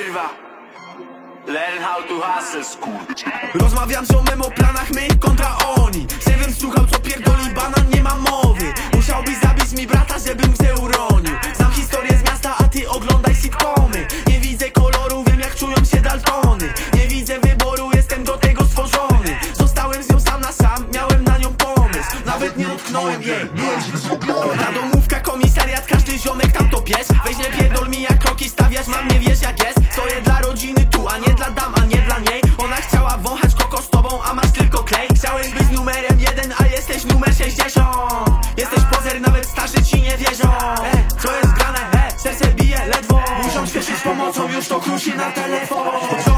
kurwa. Learn how to hustle, skurcz. Rozmawiam z ziomem o planach my kontra oni. Żebym słuchał co pierdoli banan, nie ma mowy. Musiałbyś zabić mi brata, żebym cię uronił. Znam historię z miasta, a ty oglądaj sitcomy. Nie widzę koloru, wiem jak czują się Daltony. Nie widzę wyboru, jestem do tego stworzony. Zostałem z nią sam na sam, miałem na nią pomysł. Nawet nie dotknąłem jej. Ta domówka, komisariat, każdy ziomek tam to pies. Weź nie pierdol mi jak kroki stawiać, mam nie wiesz jak jest. Stoję dla rodziny tu, a nie dla dam, a nie dla niej. Ona chciała wąchać koko z tobą, a masz tylko klej. Chciałeś być numerem jeden, a jesteś numer 60 Jesteś pozer, nawet starzy ci nie wierzą. E, Co jest grane, e, serce bije ledwo. Muszą śpieszyć z pomocą, już to krusi na telefon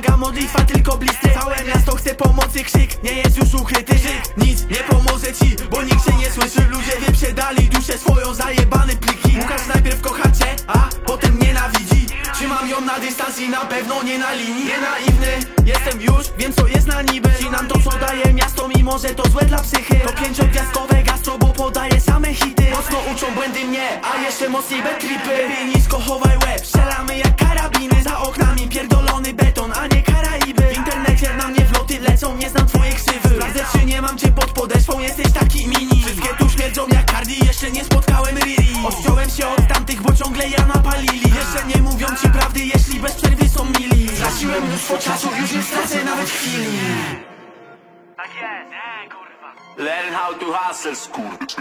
pomaga modlitwa, tylko blistry Całe miasto chce pomocy, krzyk, nie jest już ukryty żyk. Nic nie pomoże ci, bo nikt się nie słyszy. Ludzie wyprzedali duszę swoją, zajebane pliki. Łukasz najpierw kocha cię, a na dystans i na pewno nie na linii. Nie naiwny, jestem już, wiem co jest na niby. Cinam to co daje miasto, mimo że to złe dla psychy. To pięciogwiazdkowe gastro, bo podaje same hity. Mocno uczą błędy mnie, a jeszcze mocniej betripy Lepiej nisko chowaj łeb, strzelamy jak karabiny. Za oknami pierdolony beton, a nie Karaiby. W internecie na mnie lecą, nie znam twojej ksywy Sprawdzę czy nie mam cię pod podeszwą, jesteś taki mini. Wszystkie tu śmierdzą jak Cardi, jeszcze nie spotkałem Riri. Odciąłem się od tamtych, bo ciągle ja napalili. Jeszcze nie mówią ci prawdy, jeśli bez przerwy są mili. Straciłem mnóstwo czasu, już nie stracę nawet chwili. Tak jest, nie kurwa Learn how to hustle, skurcz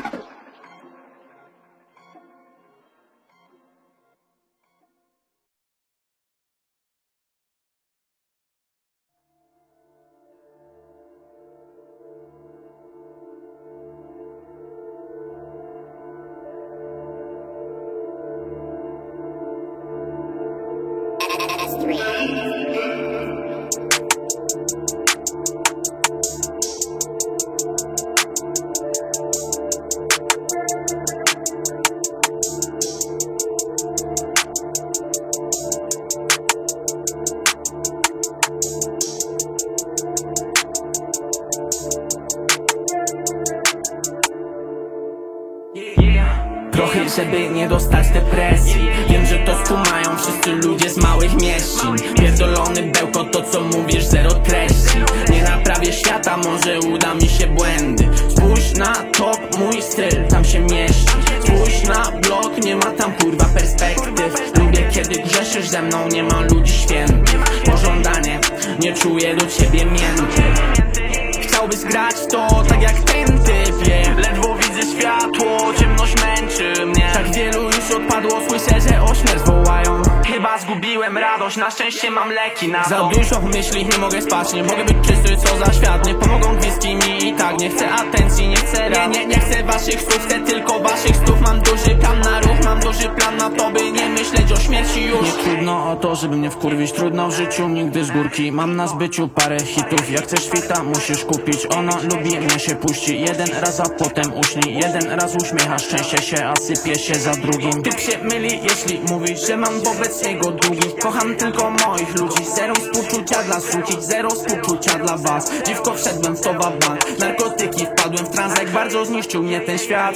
mam leki na to Za dużo myśli, nie mogę spać, nie mogę być czysty, co za świat. Nie pomogą gwizdki mi i tak, nie chcę atencji, nie chcę Nie, nie, nie chcę waszych słów, chcę tylko waszych stów Mam duży plan na ruch, mam duży plan na to, by nie myśleć o śmierci już. Nie trudno o to, żeby mnie wkurwić, trudno w życiu, nigdy z górki. Mam na zbyciu parę hitów, jak chcesz świta, musisz kupić. Ona lubi, mnie się puści, jeden raz, a potem uśni Jeden raz uśmiecha, szczęście się, a sypie się za drugim. Typ się myli, jeśli mówisz, że mam wobec niego długi. Kocham tylko moich ludzi, zero współczucia dla suki Zero współczucia dla was, dziwko wszedłem w to bank Narkotyki, wpadłem w trans, jak bardzo zniszczył mnie ten świat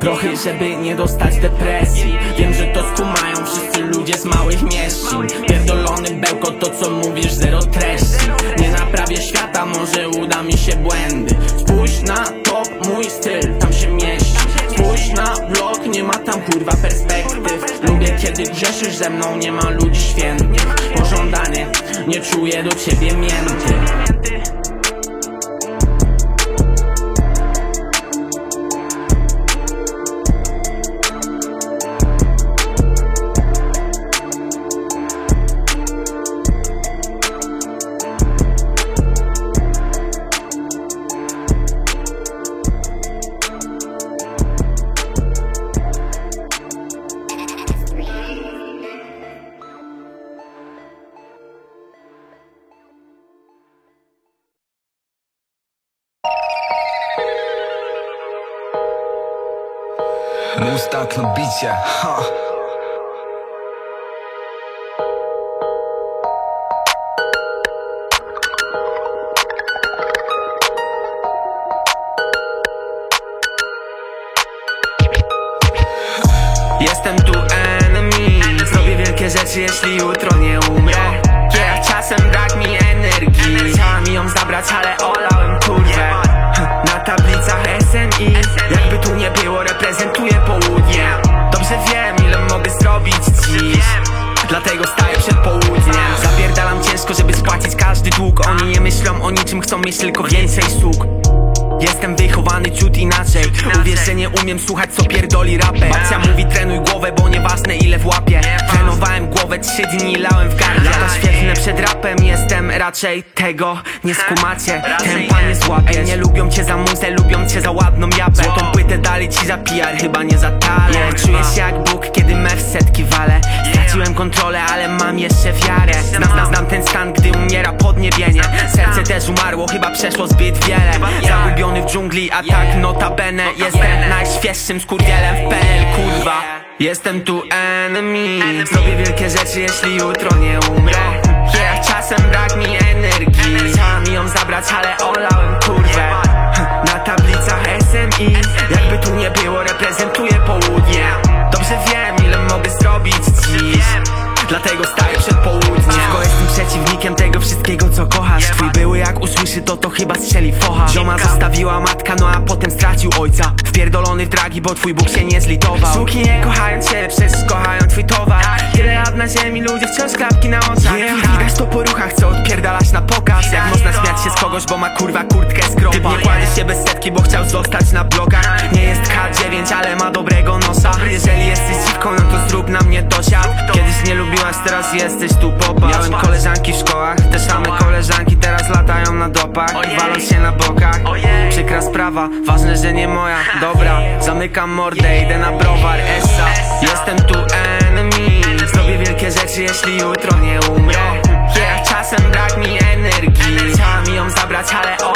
Prochy, żeby nie dostać depresji. Wiem, że to skumają wszyscy ludzie z małych mieścin Pierdolony bełko, to co mówisz, zero treści. Nie naprawię świata, może uda mi się błędy. Spójrz na top, mój styl tam się mieści. Spójrz na blok, nie ma tam kurwa perspektyw. Lubię kiedy grzeszysz ze mną, nie ma ludzi świętych. Pożądanie, nie czuję do ciebie mięty dług. Oni nie myślą o niczym, chcą mieć tylko więcej sług. Jestem wychowany ciut inaczej. Uwierz, że nie umiem słuchać co pierdoli raper. Babcia mówi trenuj głowę, bo nieważne ile w łapie Trenowałem głowę trzy dni, lałem w gardle Lata świetlne przed rapem, jestem raczej tego Nie skumacie, tempa nie. złapie. Nie lubią cię za muzę, lubią cię za ładną japę Złotą płytę dali ci za PR, chyba nie za talent. Czuję się jak Bóg, kiedy me w setki walę. Straciłem kontrolę, ale mam jeszcze wiarę. Znam, znam, znam ten stan, gdy umiera podniebienie. Serce też umarło, chyba przeszło zbyt wiele. Zagubiony w dżungli, a tak notabene Jestem najświeższym skurwielem w PL, kurwa Jestem tu enemy. Zrobię wielkie rzeczy, jeśli jutro nie umrę. Yeah, czasem brak mi energii. Chciała mi ją zabrać, ale olałem kurwę. Na tablicach SMI Jakby tu nie było, reprezentuję południe. Dobrze wiem, ile mogę zrobić dziś. Dlatego staję przed południem. Dziwko jestem przeciwnikiem tego wszystkiego co kochasz. Twój były jak usłyszy to to chyba strzeli focha. Zioma zostawiła matka no a potem stracił ojca. Wpierdolony w dragi bo twój Bóg się nie zlitował. Suki nie kochają cię przecież kochają twój towar. Tyle lat na ziemi ludzie wciąż klapki na oczach. Widać to po ruchach co odpierdalać na pokaz. Jak można śmiać się z kogoś bo ma kurwa kurtkę z kropa. Typ nie kładzie się bez setki bo chciał zostać na blokach. Nie jest K9 ale ma dobrego nosa. Jeżeli jesteś dziwką no to zrób na mnie dosiad. Kiedyś nie lubiłaś teraz jesteś tu popatrz. Miałem koleżanki w szkołach Te same koleżanki teraz latają na dopach Walą się na bokach. Przykra sprawa, ważne, że nie moja. Dobra, zamykam mordę, idę na browar Essa, jestem tu enemy. Zrobię wielkie rzeczy, jeśli jutro nie umrę. Yeah, czasem brak mi energii. Chciała mi ją zabrać, ale olałem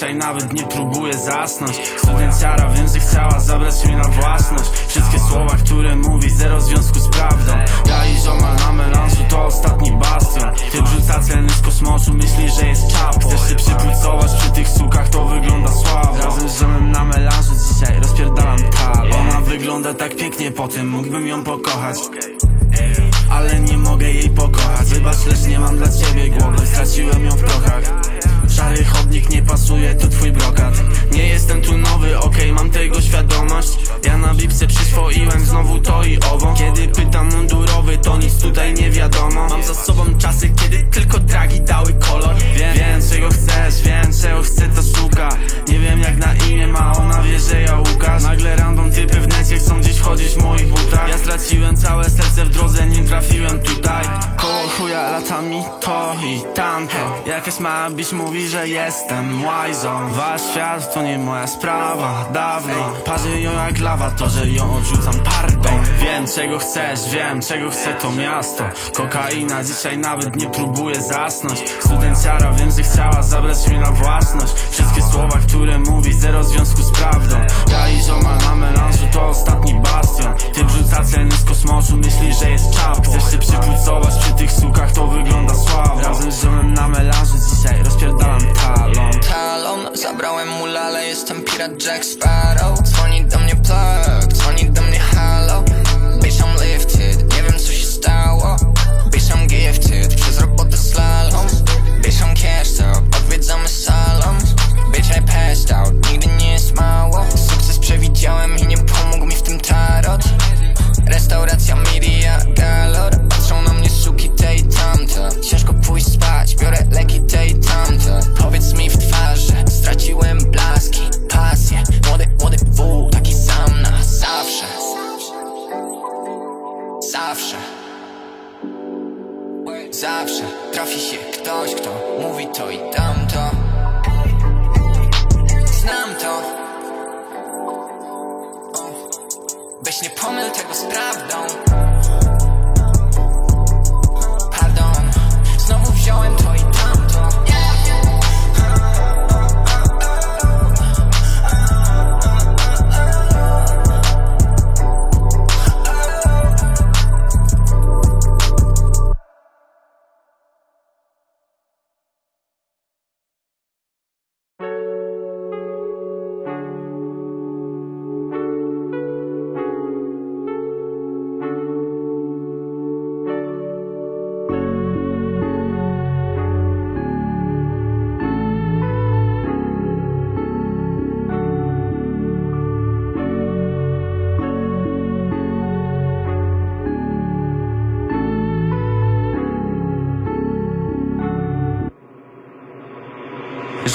Kokaina dzisiaj chuja lata mi to i tamto Jakaś mała biś mówi, że jestem łajzą. Wasz świat to nie moja sprawa, dawno. Parzy ją jak lawa, to że ją odrzucam pardą Wiem czego chcesz, wiem czego chce to miasto. Kokaina dzisiaj nawet nie próbuje zasnąć. Studenciara wiem, że chciała zabrać mnie na własność. Wszystkie słowa, które mówi, zero związku z prawdą. Ja i ziomal na melanżu to ostatni bastion. Ty wrzuca ceny z kosmosu, myśli, że jest czap Chcesz się przypucować przy tych sukach, to wygląda słabo Razem z ziomem na melanżu dzisiaj rozpierdalam talon. Talon, zabrałem mu lale, jestem pirat Jack Sparrow. Dzwoni do mnie plug, dzwoni do mnie halo. Bitch I'm lifted, nie wiem co się stało. Bitch I'm gifted, przez robotę slalom Bitch I'm cashed out, odwiedzamy salon. Bitch I passed out, nigdy nie jest mało. Sukces przewidziałem i nie pomógł mi w tym tarot. Restauracja Miria Galot Biorę leki tej tamte Powiedz mi w twarzy Straciłem blaski, pasję. Młody, młody wół, taki sam na zawsze. Zawsze. Zawsze trafi się ktoś, kto mówi to i tamto. Znam to. Weź nie pomyl tego z prawdą.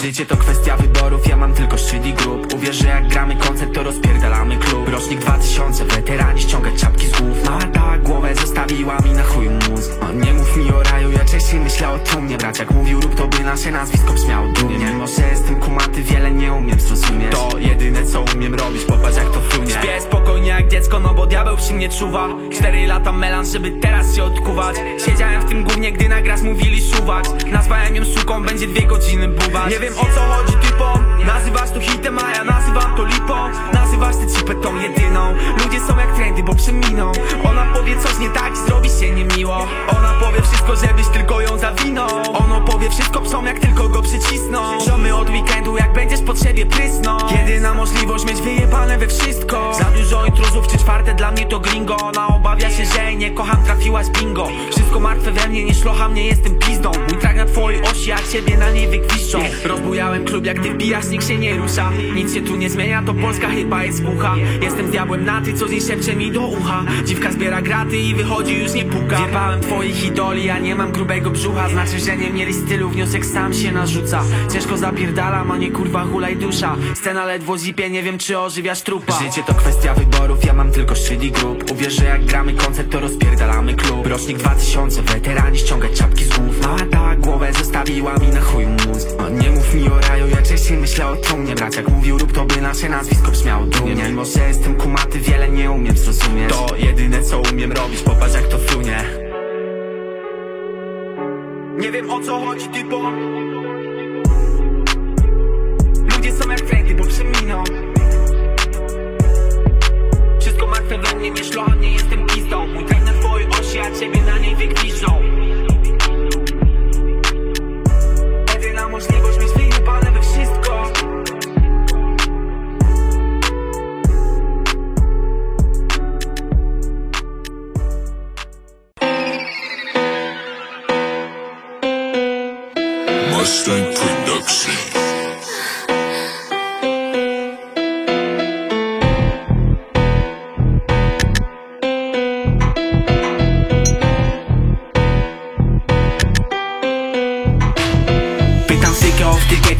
Życie to kwestia wyborów, ja mam tylko szczyt i grób. Uwierz, że jak gramy koncert, to rozpierdalamy klub. Rocznik 2000, weterani ściągać czapki z głów. Mała dała głowę, zostawiła mi na chuju mózg. Nie mów mi o raju, ja częściej myślę o trumnie Brać jak mówił rób, to by nasze nazwisko brzmiało dumnie. Mimo, że jestem kumaty, wiele nie umiem zrozumieć. To jedyne co umiem robić, popatrz jak to frunie Śpię spokojnie jak dziecko, no bo diabeł przy mnie czuwa Cztery lata melanż, żeby teraz się odkuwać. Siedziałem w tym gównie, gdy na gras mówili suwać Nazwałem ją suką, będzie dwie godziny bubać Nie wiem o co chodzi typom Nazywasz to hitem, a ja nazywam to lipą. Nazywasz tę cipę tą jedyną. Ludzie są jak trendy, bo przeminą. Ona powie coś nie tak, zrobi się niemiło. Ona powie wszystko, żebyś tylko ją zawinął. Ono powie wszystko psom, jak tylko go przycisną. Ziomy od weekendu, jak będziesz po potrzebie prysną Jedyna możliwość mieć wyjebane we wszystko. Za dużo intruzów, czy czwarte dla mnie to gringo Ona obawia się, że nie kocham, trafiłaś bingo. Wszystko martwe we mnie, nie szlocham, nie jestem pizdą. Mój trak na twojej osi, a ciebie na niej wygwiszczą Rozbujałem klub, jak ty wbijasz, nikt się nie rusza. Nic się tu nie zmienia, to Polska chyba jest głucha Jestem z diabłem na ty, co dzień szepcze mi do ucha. Dziwka zbiera graty i wychodzi, już nie puka. Zjebałem twoich idoli, a nie mam grubego brzucha. Znaczy, że nie mieli stylu, wniosek sam się narzuca. Ciężko zapierdalam, a nie kurwa hulaj dusza. Scena ledwo zipie, nie wiem czy ożywiasz trupa. Życie to kwestia wyborów, ja mam tylko szczyt i grób Uwierz, że jak gramy koncert, to rozpierdalamy klub. Rocznik 2000, weterani ściągać czapki z głów. Mała dała głowę, zostawiła mi na chuj mózg. O, Nie mów mi o raju, ja częściej myślę o trumnie Brać jak mówił rób, to by nasze nazwisko brzmiało dumnie. Mimo, że jestem kumaty, wiele nie umiem zrozumieć. To jedyne co umiem robić, popatrz jak to frunie. Nie wiem o co chodzi typo. Ludzie są jak trendy, bo przeminą. Wszystko martwe we mnie, nie nie jestem pizdą. Mój trek na twojej osi, a ciebie na niej wygwiżdżą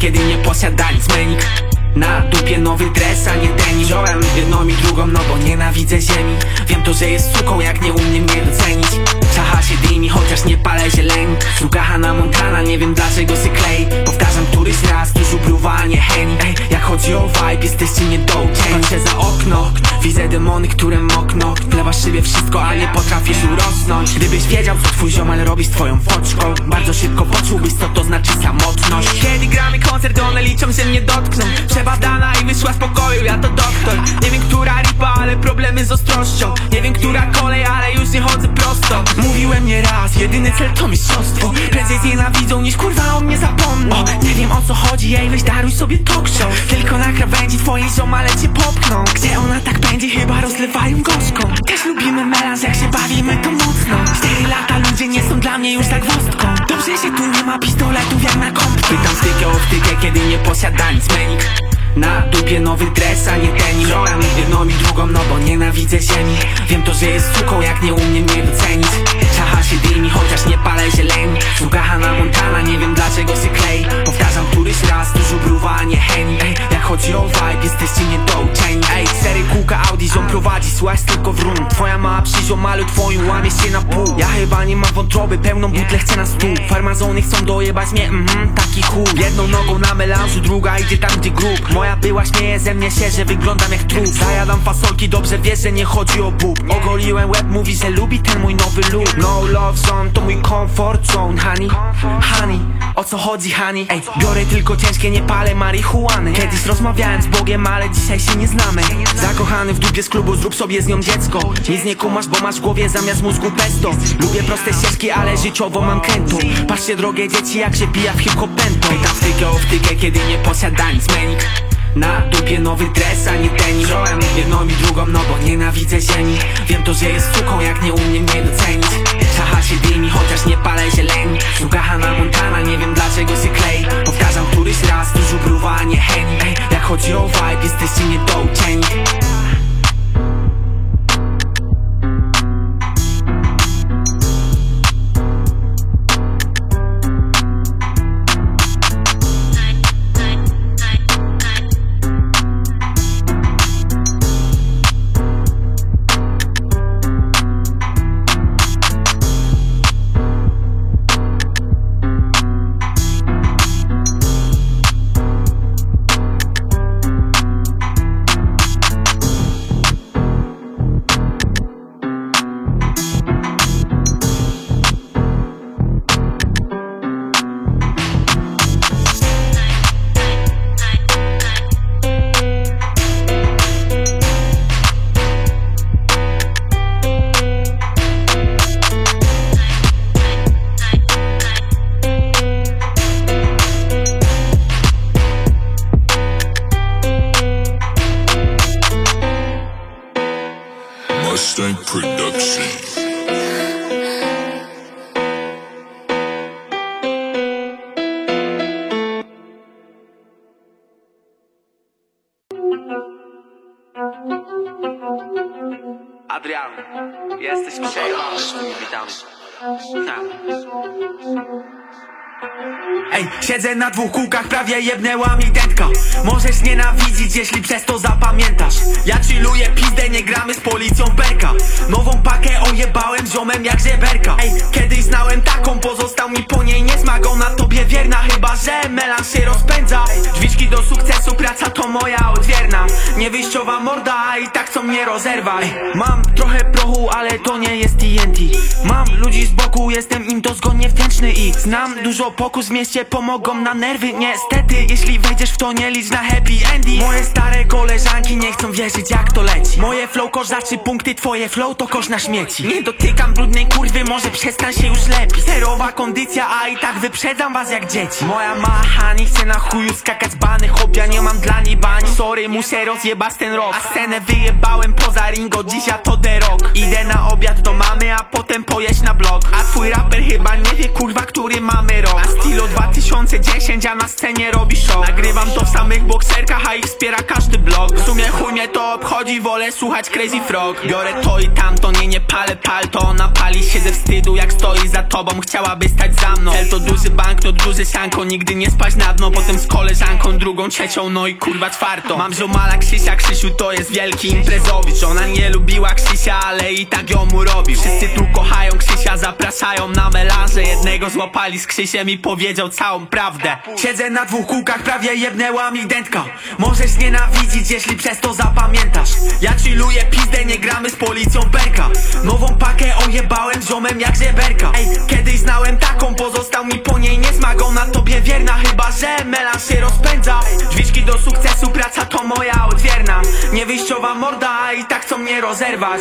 kiedy nie posiada nic menik na dupie nowy dres, a nie ten Wziąłem jedną i drugą, no bo nienawidzę ziemi. Wiem to, że jest suką, jak nie umie mnie docenić Się dymi, chociaż nie palę zieleni Druga Hanna Montana, nie wiem dlaczego sy klei Powtarzam któryś raz, dużo bruwa, a nie Henny Ej, jak chodzi o vibe, jesteście niedouczeni Patrzę za okno, widzę demony, które mokną. Wlewasz szybie wszystko, a nie potrafisz urosnąć. Gdybyś wiedział, co twój ziomal robi z twoją foczką. Bardzo szybko poczułbyś, co to znaczy samotność. Kiedy gramy koncert, one liczą, że mnie dotkną. Przebadana i wyszła z pokoju, ja to doktor. Nie wiem, która ripa, ale problemy z ostrością. Nie wiem, która kolej, ale już nie chodzę prosto. Mówiłem nie raz, jedyny cel to mistrzostwo. Prędzej znienawidzą niż kurwa o mnie zapomną. Nie wiem o co chodzi, ej weź daruj sobie talk show. Tylko na krawędzi twojej ziomale cię popchną. Gdzie ona tak będzie, chyba rozlewają gorzką Też lubimy melanż, jak się bawimy to mocno. Cztery lata ludzie nie są dla mnie już tak wostką Dobrze, że tu nie ma pistoletów jak na kąpkę Pytam stykę o wtykę, kiedy nie posiada nic menik na dupie nowy dres, a nie ten Wziąłem jedną i drugą, no bo nienawidzę ziemi. Wiem to, że jest suką, jak nie umie mnie docenić Czacha się dymi, chociaż nie palę zieleni Sługa Hanna Montana, nie wiem dlaczego się klei. Powtarzam któryś raz, dużo bruwa, a nie Henny Ej, jak chodzi o vibe, jesteście niedouczeni Ej, sery kółka Audi, ziom prowadzi, słuchaj tylko w runt Twoja mała przyszła malu twoim łamie się na pół. Ja chyba nie mam wątroby, pełną butlę chcę na stół. Farmazony chcą dojebać mnie, mhm, taki chuj Jedną nogą na melanżu, druga idzie tam gdzie grób. Moja była śmieje ze mnie się, że wyglądam jak trup. Zajadam fasolki, dobrze wiesz, że nie chodzi o bób. Ogoliłem łeb, mówi, że lubi ten mój nowy look. No love zone, to mój comfort zone, honey. Honey, o co chodzi, honey? Ej, biorę tylko ciężkie, nie palę marihuany. Kiedyś rozmawiałem z Bogiem, ale dzisiaj się nie znamy. Zakochany w dupie z klubu, zrób sobie z nią dziecko. Nic nie kumasz, bo masz w głowie zamiast mózgu pesto. Lubię proste ścieżki, ale życiowo mam kęto Patrzcie drogie dzieci, jak się pija w hip-hop Pytam wtykę o wtykę, kiedy nie posiada nic menik na dupie nowy dres, a nie tenis. Wziąłem jedną i drugą, no bo nienawidzę ziemi. Wiem to, że jest suką, jak nie umie mnie docenić się dymi, chociaż nie palę zieleni. Sługa Hannah Montana, nie wiem dlaczego się klei. Powtarzam któryś raz, dużo gruwa, a nie heni Ej, jak chodzi o vibe, jesteście niedouczeni. Mustang siedzę na dwóch kółkach, prawie jebnęła mi dętka Możesz nienawidzić, jeśli przez to zapamiętasz. Ja chilluję pizdę, nie gramy z policją berka Nową pakę ojebałem ziomem jak żeberka. Ej, kiedyś znałem taką, pozostał mi po niej niesmak. Ona tobie wierna, chyba że melanż się rozpędza. Drzwiczki do sukcesu, praca to moja odwierna. Niewyjściowa morda, i tak chcą mnie rozerwać Ej, Mam trochę prochu, ale to nie jest TNT Mam ludzi z boku, jestem im dozgonnie wdzięczny i Znam dużo pokus w mieście, pomogą na nerwy Niestety, jeśli wejdziesz w to nie licz na happy ending. Moje stare koleżanki nie chcą wierzyć jak to leci. Moje flow kozaczy punkty, twoje flow to kosz na śmieci. Nie dotykam brudnej kurwy, może przestań się już lepiej Zerowa kondycja, a i tak wyprzedzam was jak dzieci. Moja mahani chce na chuju skakać bany Hop, ja nie mam dla niej bani. Sorry, muszę rozjebać ten rok. A scenę wyjebałem poza ringo, dziś ja to the rock. Idę na obiad do mamy, a potem pojeść na blok. A twój raper chyba nie wie kurwa, który mamy rok. A stylo 2010, a na scenie robi show. Nagrywam to w samych bokserkach, a ich wspiera każdy blog W sumie chuj mnie to obchodzi, wolę słuchać Crazy Frog. Biorę to i tamto, nie nie palę palto Ona pali się ze wstydu, jak stoi za tobą. Chciałaby stać za mną. Cel to duży banknot, duży sianko. Nigdy nie spać na dno, potem z koleżanką Drugą, trzecią, no i kurwa czwartą. Mam ziomala Krzysia, Krzysiu to jest wielki imprezowicz. Ona nie lubiła Krzysia, ale i tak ją mu robi Wszyscy tu kochają Krzysia, zapraszają na melanże. Jednego złapali z Krzysiem i powiedział całą prawdę Siedzę na dwóch kółkach, prawie jebnęła mi dętka Możesz nienawidzić, jeśli przez to zapamiętasz. Ja chilluję pizdę, nie gramy z policją berka. Nową pakę ojebałem ziomem jak żeberka. Ej, kiedyś znałem taką, pozostał mi po niej niesmak Ona tobie wierna, chyba że melanż się rozpędza. Drzwiczki do sukcesu, praca to moja odwierna. Niewyjściowa morda, i tak chcą mnie rozerwać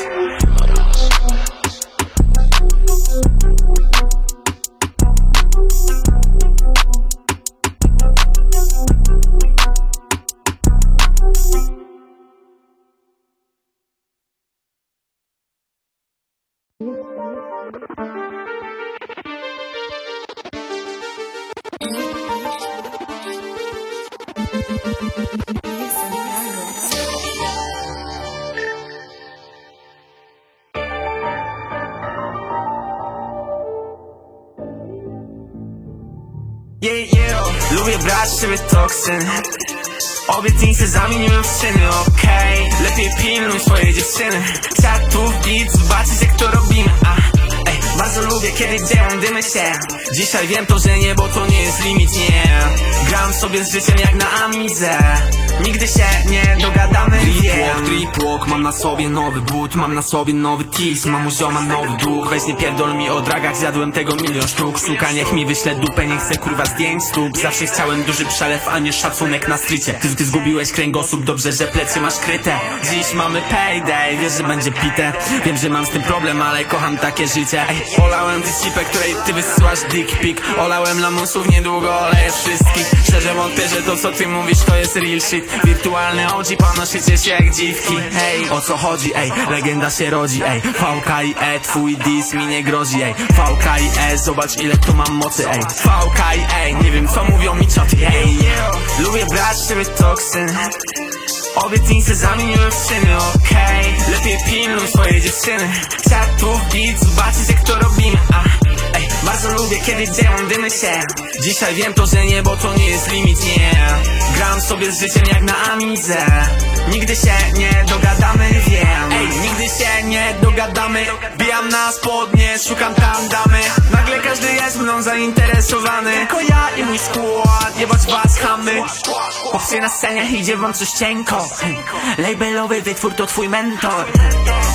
Yeah, yeah, lubię brać z siebie toksyn Obietnice zamieniłem w czyny, okej. Lepiej pilnuj swojej dziewczyny. Czatów, git, zobaczyć jak to robimy, a Ej, bardzo lubię kiedy dzieją dymy się. Dzisiaj wiem to, że niebo to nie jest limit, nie. Gram sobie z życiem jak na amizę Nigdy się nie dogadamy, wiem. Tripwalk, mam na sobie nowy but Mam na sobie nowy tease, mam u zioma nowy dług. Weź nie pierdol mi o dragach, zjadłem tego milion sztuk. Suka niech mi wyśle dupę, nie chcę kurwa zdjęć stóp. Zawsze chciałem duży przelew, a nie szacunek na strycie Ty, ty zgubiłeś kręgosłup, dobrze, że plecy masz kryte. Dziś mamy payday, wiesz, że będzie pite. Wiem, że mam z tym problem, ale kocham takie życie. Ej, olałem dyscipę, której ty wysyłasz dick pic. Olałem lamusów, niedługo oleję wszystkich. Szczerze wątpię, że to co ty mówisz to jest real shit Wirtualny OG, panoszycie się jak dziwki. Hej, o co chodzi, ej, legenda się rodzi, ej VKIE, twój dis mi nie grozi, ej VKIE, zobacz ile tu mam mocy, ej VKIE, nie wiem co mówią mi cioty, ej Lubię brać z siebie toksyn Obietnice zamieniłem w czyny, okej. Lepiej pilnuj swojej dziewczyny. Czatów, git, zobaczyć jak to robimy, a Ej, bardzo lubię kiedy dzieją dymy się. Dzisiaj wiem to, że niebo to nie jest limit, nie. Gram sobie z życiem jak na amizę Nigdy się nie dogadamy, wiem. Ej, nigdy się nie dogadamy. Bijam na spodnie, szukam tam damy. Nagle każdy jest mną zainteresowany. Tylko ja i mój skład, jebać was chamy. Chłopcy na scenie idzie wam coś cienko. Labelowy wytwór to twój mentor.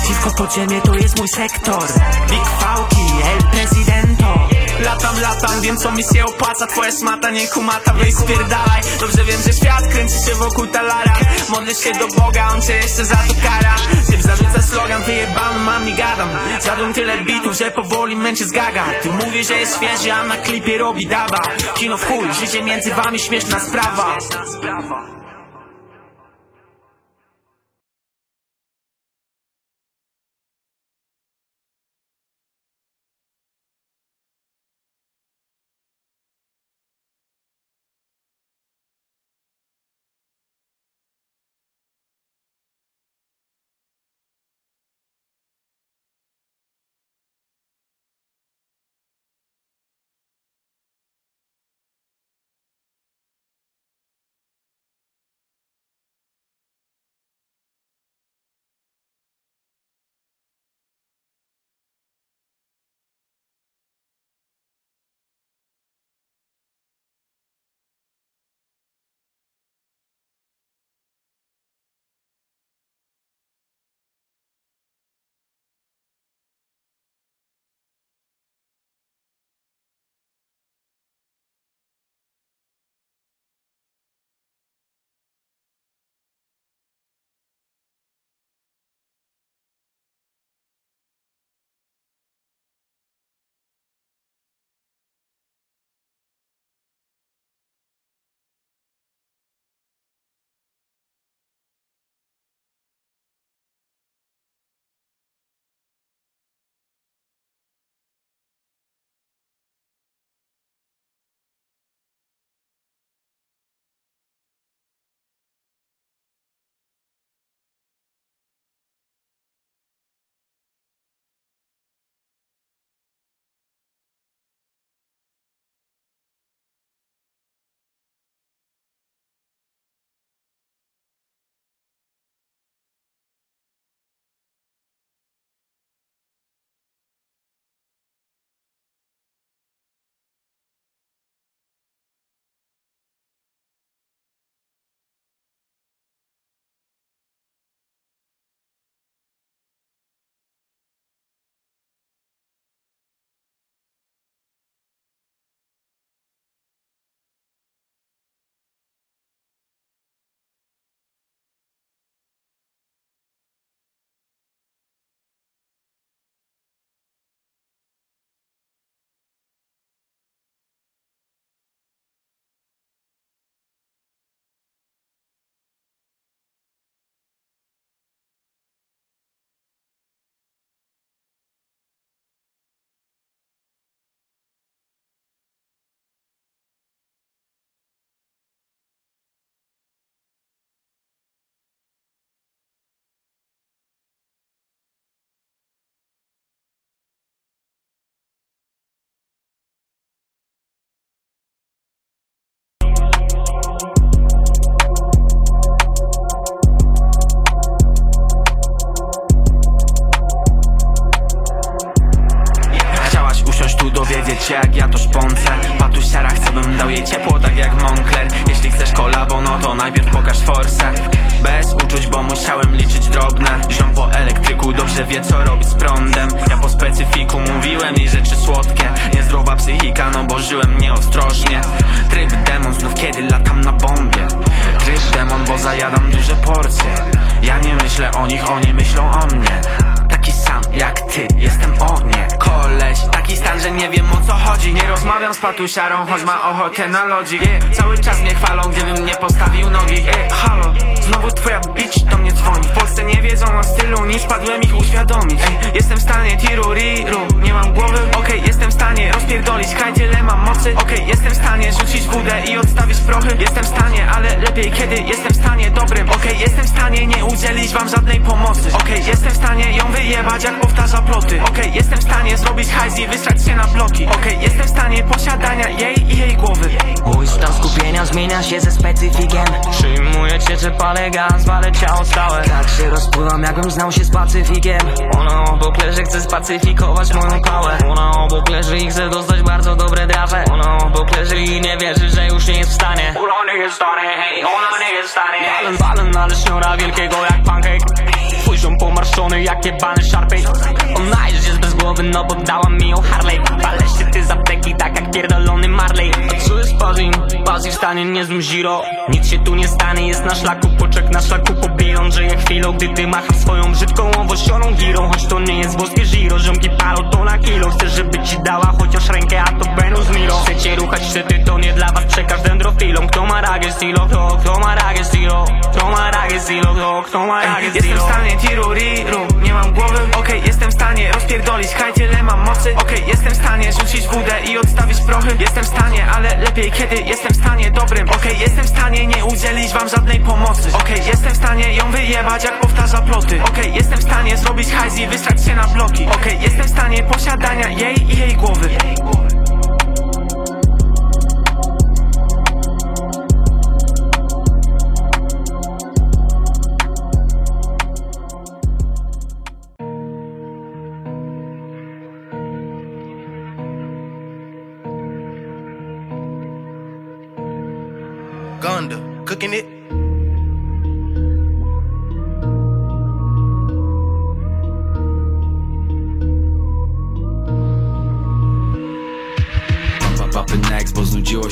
Dziwko pod ziemię to jest mój sektor. Big Fałki, El Presidento Latam, latam, wiem co mi się opłaca. Twoja szmata nie kumata, weź spierdalaj. Dobrze wiem, że świat kręci się wokół talara. Modlisz się do Boga, on cię jeszcze za to kara. Typ zarzuca slogan, wyjebany mam nie gadam. Zjadłem tyle bitów, że powoli męczy zgaga. Ty mówisz, że jest świeży, a na klipie robi daba Kino w chuj, życie między wami śmieszna sprawa o nich, oni myślą o mnie Taki sam jak ty, jestem o nie Koleś, taki stan, że nie wiem o co chodzi Nie rozmawiam z patusiarą, choć ma ochotę na lodzi. Cały czas mnie chwalą, gdybym nie postawił nogi yeah. Halo, znowu twoja bitch do mnie dzwoni Nie wiedzą o stylu, nie spadłem ich uświadomić. Ej, Jestem w stanie tiru riru, nie mam głowy? Okej, jestem w stanie rozpierdolić kraj, mam mocy? Okej, jestem w stanie rzucić wódę i odstawić prochy? Jestem w stanie, ale lepiej kiedy jestem w stanie dobrym. Okej, jestem w stanie nie udzielić wam żadnej pomocy. Okej, jestem w stanie ją wyjebać jak powtarza ploty. Okej, jestem w stanie zrobić hajs i wysrać się na bloki. Okej, jestem w stanie posiadania jej i jej głowy. Mój stan skupienia zmienia się ze specyfikiem. Przyjmuję cię, czy palę gaz, walę ciało stałe. Tak się rozpływam, jakbym znał się z pacyfikiem. Ona obok leży, chce spacyfikować moją pałę. Ona obok leży i chce dostać bardzo dobre draże. Ona obok leży i nie wierzy, że już nie jest w stanie. Ona nie jest w stanie, hej, ona nie jest w stanie. Balen, balen, ale szniora wielkiego jak pancake. Twój ziom pomarszczony jak jebany Sharpay Ona jest bez głowy, no bo dała mi ją Harley. Palę się ty z apteki, tak jak pierdolony Marley. A co jest Pazin? Pazin stanie niezłym zero. Nic się tu nie stanie, jest na szlaku Poczek na szlaku pobiją Żyje chwilą, gdy ty machasz swoją brzydką owosioną girą. Choć to nie jest włoskie żiro Ziomki palą to na kilo. Chcę, żeby ci dała chociaż rękę, a to Benus Miro. Chcecie ruchać szczyty, to nie dla was przekaż dendrofilom. Kto ma ragę stilo, kto, kto ma ragę stilo Kto ma ragę stilo, kto, kto ma ragę Jestem w stilo stanie tiru riru, nie mam głowy? Okej, jestem w stanie rozpierdolić. Kraj, tyle mam mocy. Okej, jestem w stanie rzucić wódę i odstawić prochy. Jestem w stanie, ale lepiej kiedy jestem w stanie dobrym. Okej, jestem w stanie nie udzielić wam żadnej pomocy. Okej, jestem w stanie ją wyjebać jak powtarza ploty. Okej, jestem w stanie zrobić hajs i wysrać się na bloki. Okej, jestem w stanie posiadania jej i jej głowy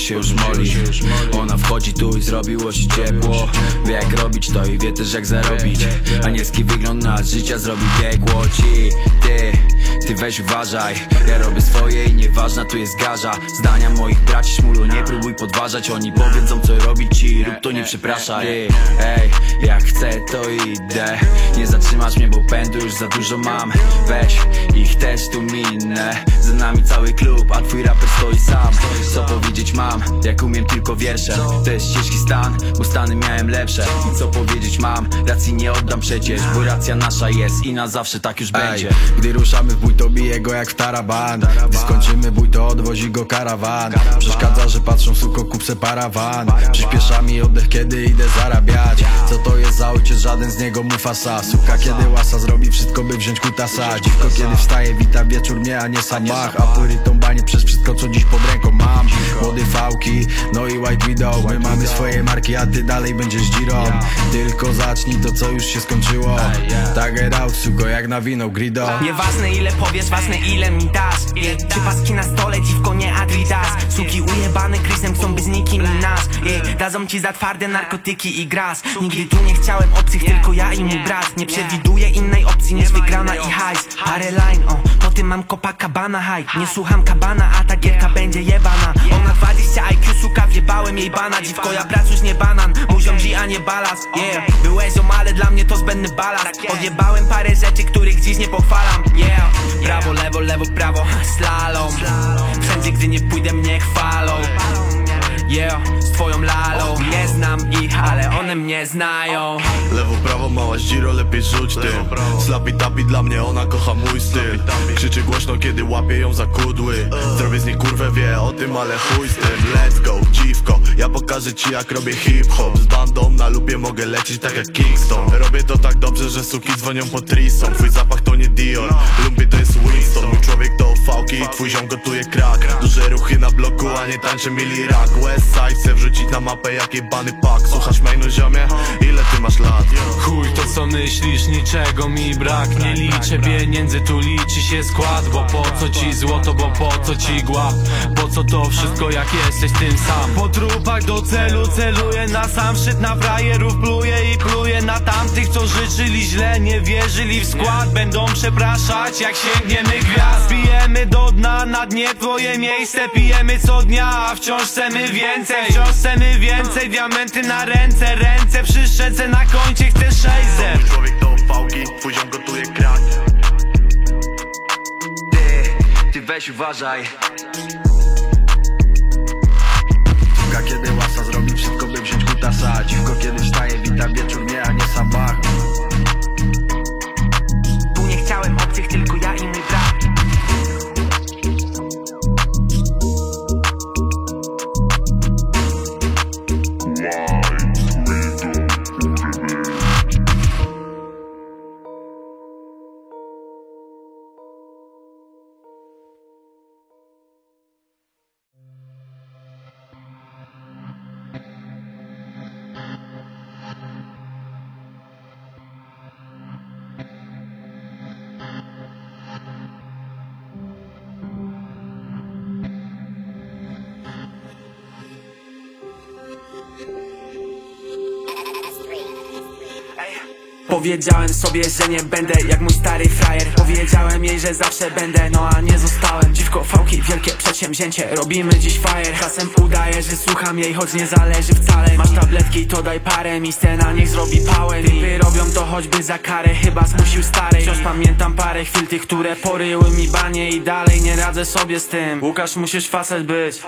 się już moli Ona wchodzi tu i zrobiło się ciepło. Wie jak robić to i wie też jak zarobić. Anielski wygląd na życia zrobi piekło. Ci, ty, ty weź uważaj. Ja robię swoje i nieważna tu jest garza. Zdania moich braci szmulu nie próbuj podważać. Oni powiedzą co robić ci, rób to nie przepraszaj. Ty, ej, jak chcę to idę. Nie zatrzymasz mnie, bo pędu już za dużo mam. Weź ich też tu minę. Za nami cały klub, a twój raper stoi sam. Co powiedzieć mam, jak umiem tylko wiersze To jest ciężki stan, bo stany miałem lepsze I co powiedzieć mam, racji nie oddam przecież Bo racja nasza jest i na zawsze tak już będzie. Gdy ruszamy w bój to bije go jak w taraban. Gdy skończymy bój to odwozi go karawan. Przeszkadza, że patrzą suko kupce parawan. Przyspiesza mi oddech kiedy idę zarabiać. Co to jest za ojciec, żaden z niego mufasa Suka kiedy łasa zrobi wszystko by wziąć kutasa Dziwko kiedy wstaje wita wieczór mnie a nie sam mach. A płyry tąbanie przez wszystko co dziś pod ręką mam. Młody fałki, no i white widow My mamy swoje marki a ty dalej będziesz dzirą Tylko zacznij to co już się skończyło. Tak get out suko jak na wino grido. Nieważne ile powiesz, ważne ile mi dasz. Czy paski na stole, dziwko nie Adidas. Suki ujebane Chrisem chcą być nikim i nas. Dadzą ci za twarde narkotyki i gras. Nigdy tu nie chciałem obcych, tylko ja i mój brat. Nie przewiduję innej opcji niż wygrana i hajs. Parę line, o, po tym mam kopa kabana high. Nie słucham kabana, a ta gierka będzie jebana. Ona 20 IQ, suka wjebałem jej bana Dziwko ja pracuś nie banan, muziom G, a nie balas Yeah, byłeś ziom, ale dla mnie to zbędny balast. Odjebałem parę rzeczy, których dziś nie pochwalam Yeah, prawo, lewo, lewo, prawo, slalom. Wszędzie, gdy nie pójdę mnie chwalą Yeah, z twoją lalą. Nie znam ich, ale one mnie znają. Lewo, prawo, mała zdziro, lepiej rzuć tym. Slappy tapi dla mnie, ona kocha mój styl. Krzyczy głośno, kiedy łapie ją za kudły. Zrobię z niej kurwę, wie o tym, ale chuj z tym. Let's go, dziwko, ja pokażę ci jak robię hip-hop. Z bandą na lupie mogę lecieć tak jak Kingston. Robię to tak dobrze, że suki dzwonią po trison Twój zapach to nie Dior, lumpie to jest Winston. Mój człowiek to fałki, twój ziom gotuje krak. Duże ruchy na bloku, a nie tańczy mili rak Side chcę wrzucić na mapę jak jebany pak. Słuchasz mainu ziomie? Ile ty masz lat? Chuj to co myślisz, niczego mi brak. Nie liczę pieniędzy, tu liczy się skład. Bo po co ci złoto, bo po co ci gład Po co to wszystko jak jesteś tym sam? Po trupach do celu celuję na sam szczyt Na frajerów pluję i pluję na tamtych Co życzyli źle, nie wierzyli w skład. Będą przepraszać jak sięgniemy gwiazd. Pijemy do dna, na dnie twoje miejsce Pijemy co dnia, a wciąż chcemy więcej. Chcemy więcej, diamenty na ręce Ręce przy szczęce, na koncie chcę 600 Mój człowiek to fałki, twój ziom gotuje krak. Ty, ty weź uważaj. Dziwka kiedy łasa zrobi wszystko by wziąć kutasa Dziwko kiedy wstaje wita wieczór mnie a nie sabach Powiedziałem sobie, że nie będę jak mój stary frajer. Powiedziałem jej, że zawsze będę, no a nie zostałem. Dziwko, fałki, wielkie przedsięwzięcie, robimy dziś fire Czasem udaję, że słucham jej, choć nie zależy wcale. Masz tabletki, to daj parę, mi scena niech zrobi pałę Typy robią to choćby za karę, chyba zmusił starej. Wciąż pamiętam parę chwil tych, które poryły mi banie I dalej nie radzę sobie z tym. Łukasz, musisz facet być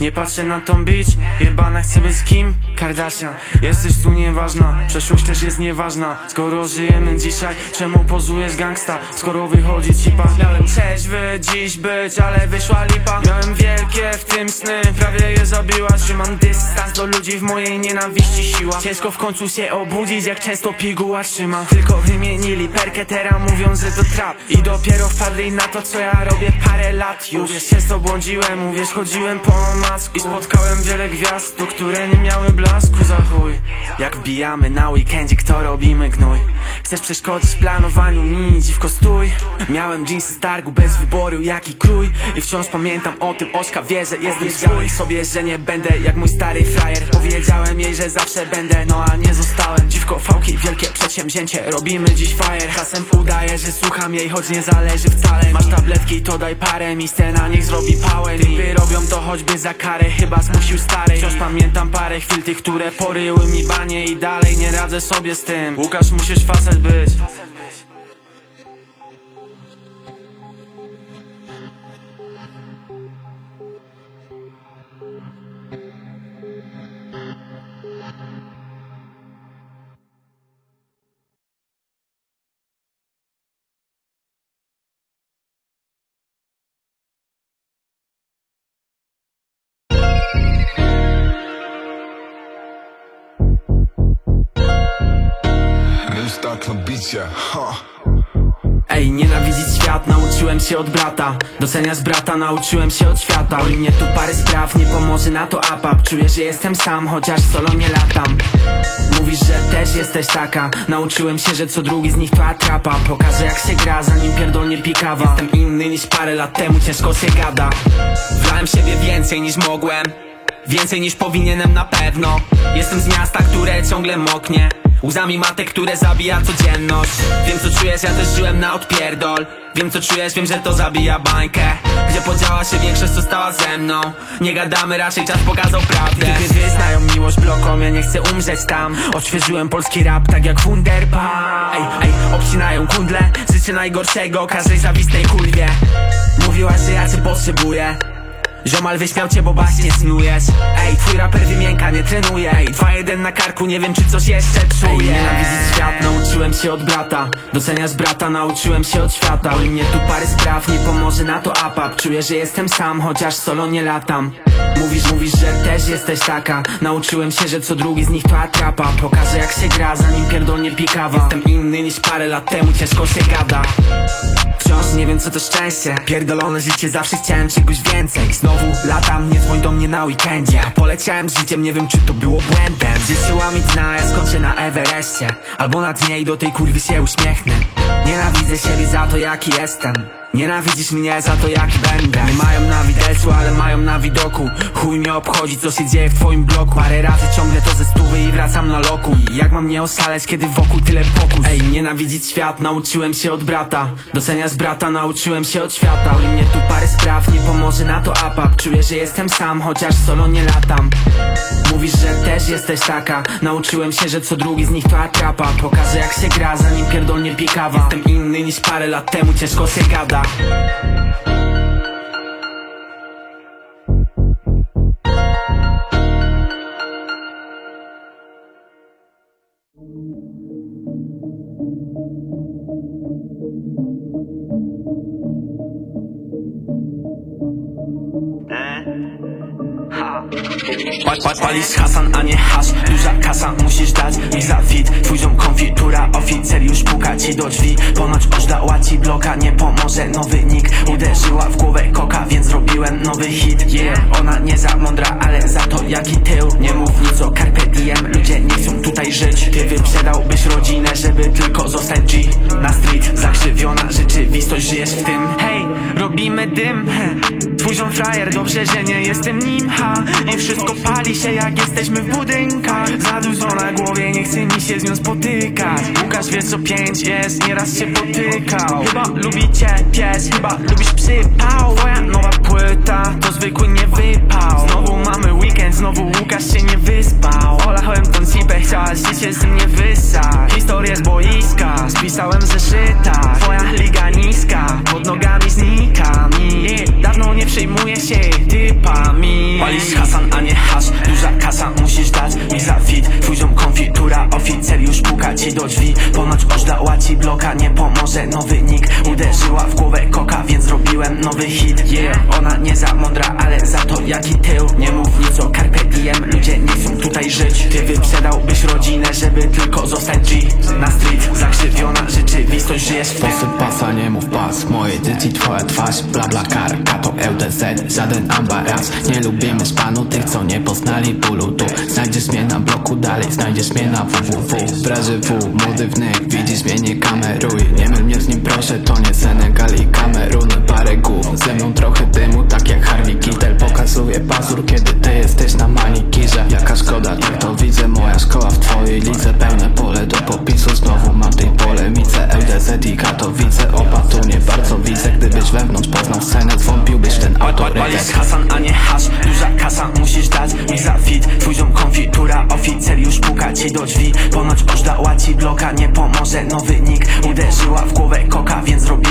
Nie patrzę na tą bitch, jebana chcę być kim? Kardashian, jesteś tu nieważna Przeszłość też jest nieważna. Skoro żyjemy dzisiaj, czemu pozujesz gangsta? Skoro wychodzi cipa Miałem trzeźwy dziś być, ale wyszła lipa. Miałem wielkie w tym sny, prawie je zabiła. Trzymam dystans do ludzi w mojej nienawiści siła. Ciężko w końcu się obudzić, jak często piguła trzyma. Tylko wymienili perketera, mówiąc, że to trap. I dopiero wpadli na to, co ja robię parę lat już. Uwierz, często błądziłem, uwierz, chodziłem po masku I spotkałem wiele gwiazd, tu, które nie miały blasku. Za chuj Jak wbijamy na weekendzie, kto robimy gnój? Chcesz przeszkodzić planowaniu? Mi, dziwko stój. Miałem jeansy z targu bez wyboru, jaki krój. I wciąż pamiętam o tym, Ośka wie, że jestem swój. Sobie, że nie będę jak mój stary frajer. Powiedziałem jej, że zawsze będę, no a nie zostałem. Dziwko, fałki, wielkie przedsięwzięcie, robimy dziś fire Czasem udaję, że słucham jej, choć nie zależy wcale. Masz tabletki, to daj parę, mi scena niech zrobi pałę Typy robią to choćby za karę, chyba zmusił starej. Wciąż pamiętam parę chwil tych, które poryły mi banie I dalej nie radzę sobie z tym. Łukasz, musisz facet być Bicie, ha. Ej, nienawidzić świat nauczyłem się od brata. Doceniać brata nauczyłem się od świata. Boli mnie tu parę spraw, nie pomoże na to apap. Czuję, że jestem sam, chociaż solo nie latam. Mówisz, że też jesteś taka. Nauczyłem się, że co drugi z nich to atrapa. Pokażę jak się gra, zanim pierdolnie pikawa. Jestem inny niż parę lat temu, ciężko się gada. Wlałem siebie więcej niż mogłem Więcej niż powinienem na pewno. Jestem z miasta, które ciągle moknie. Łzami matek, które zabija codzienność. Wiem co czujesz, ja też żyłem na odpierdol. Wiem co czujesz, wiem, że to zabija bańkę. Gdzie podziała się większość, co stała ze mną. Nie gadamy, raczej czas pokazał prawdę. Typy znają miłość blokom, ja nie chcę umrzeć tam. Odświeżyłem polski rap, tak jak Wunderbar Ej, ej, obcinają kundle. Życzę najgorszego każdej zawistej kurwie Mówiłaś, że ja cię potrzebuję Ziomal wyśmiał cię, bo baśnie snujesz. Ej, twój raper wymięka, nie trenuje. Ej, 2-1 na karku, nie wiem czy coś jeszcze czuję. Ej, nienawidzić świat, nauczyłem się od brata. Doceniasz brata, nauczyłem się od świata. U mnie tu parę spraw, nie pomoże na to apap Czuję, że jestem sam, chociaż solo nie latam. Mówisz, mówisz, że też jesteś taka. Nauczyłem się, że co drugi z nich to atrapa. Pokażę jak się gra, zanim pierdolnie pikawa. Jestem inny niż parę lat temu, ciężko się gada. Wciąż nie wiem co to szczęście. Pierdolone życie, zawsze chciałem czegoś więcej. Znowu latam, nie dzwoń do mnie na weekendzie. Poleciałem życiem, nie wiem czy to było błędem. Gdzie siłami dna, ja skończę na Everestie. Albo na dnie i do tej kurwy się uśmiechnę. Nienawidzę siebie za to jaki jestem Nienawidzisz mnie za to jaki będę. Nie mają na widelcu, ale mają na widoku. Chuj mnie obchodzi co się dzieje w twoim bloku. Parę razy ciągnę to ze stówy i wracam na loku. I Jak mam nie oszaleć, kiedy wokół tyle pokus? Ej, nienawidzić świat, nauczyłem się od brata. Doceniasz brata, nauczyłem się od świata. U mnie tu parę spraw, nie pomoże na to apap Czuję, że jestem sam, chociaż solo nie latam. Mówisz, że też jesteś taka. Nauczyłem się, że co drugi z nich to atrapa. Pokażę jak się gra, zanim pierdolnie pikawa. Jestem inny niż parę lat temu, ciężko się gada 아 Palisz Hasan, a nie hasz. Duża kasa, musisz dać mi za fit. Twój ziom konfitura, oficer już puka ci do drzwi. Ponoć ożdała ci bloka, nie pomoże nowy nick. Uderzyła w głowę koka, więc zrobiłem nowy hit. Yeah, ona nie za mądra, ale za to jaki tył. Nie mów nic o carpe diem, ludzie nie chcą tutaj żyć. Ty wyprzedałbyś rodzinę, żeby tylko zostać G. Na street, zakrzywiona rzeczywistość, żyjesz w tym. Hej, robimy dym. Twój ziom frajer, dobrze, że nie jestem nim, ha. I wszystko pali się jak jesteśmy w budynkach. Za dużo na głowie, nie chce mi się z nią spotykać. Łukasz wie co pięć jest, nieraz się potykał. Chyba lubi cię pies, chyba lubisz przypał. Twoja nowa płyta, to zwykły nie wypał. Znowu mamy znowu Łukasz się nie wyspał. Olałem tą cipę, chciałaś się z mnie wysać Historię z boiska, spisałem ze szyta. Twoja liga niska, pod nogami znika mi. Dawno nie przejmuję się typami. Palisz Hasan, a nie hasz Duża kasa, musisz dać mi za fit. Twój ziom konfitura, oficer już puka ci do drzwi. Ponoć ożdała ci bloka, nie pomoże nowy nick. Uderzyła w głowę koka, więc zrobiłem nowy hit. Yeah, ona nie za mądra, ale za to jaki tył. Nie mów nic o carpe diem, ludzie nie chcą tutaj żyć. Ty wyprzedałbyś rodzinę, żeby tylko zostać G Na street, zakrzywiona rzeczywistość, żyjesz w Posyp pasa, nie mów pas. Moje dzieci, twoja twarz, bla bla karka. To LDZ, żaden ambaras Nie lubimy szpanu tych, co nie poznali bólu. Tu znajdziesz mnie na bloku dalej Znajdziesz mnie na www W razie W, młody wnyk Widzisz mnie, nie kameruj. Nie myl mnie z nim proszę, to nie Senegal i Kamerun. Parę głów, ze mną trochę dymu Tak jak Harvey Keitel. Pokazuje pazur, kiedy Palisz Hasan, a nie hasz. Duża kasa, musisz dać mi za fit. Twój ziom konfitura, oficer już puka ci do drzwi. Ponoć ożdała ci bloka, nie pomoże nowy nick. Uderzyła w głowę koka,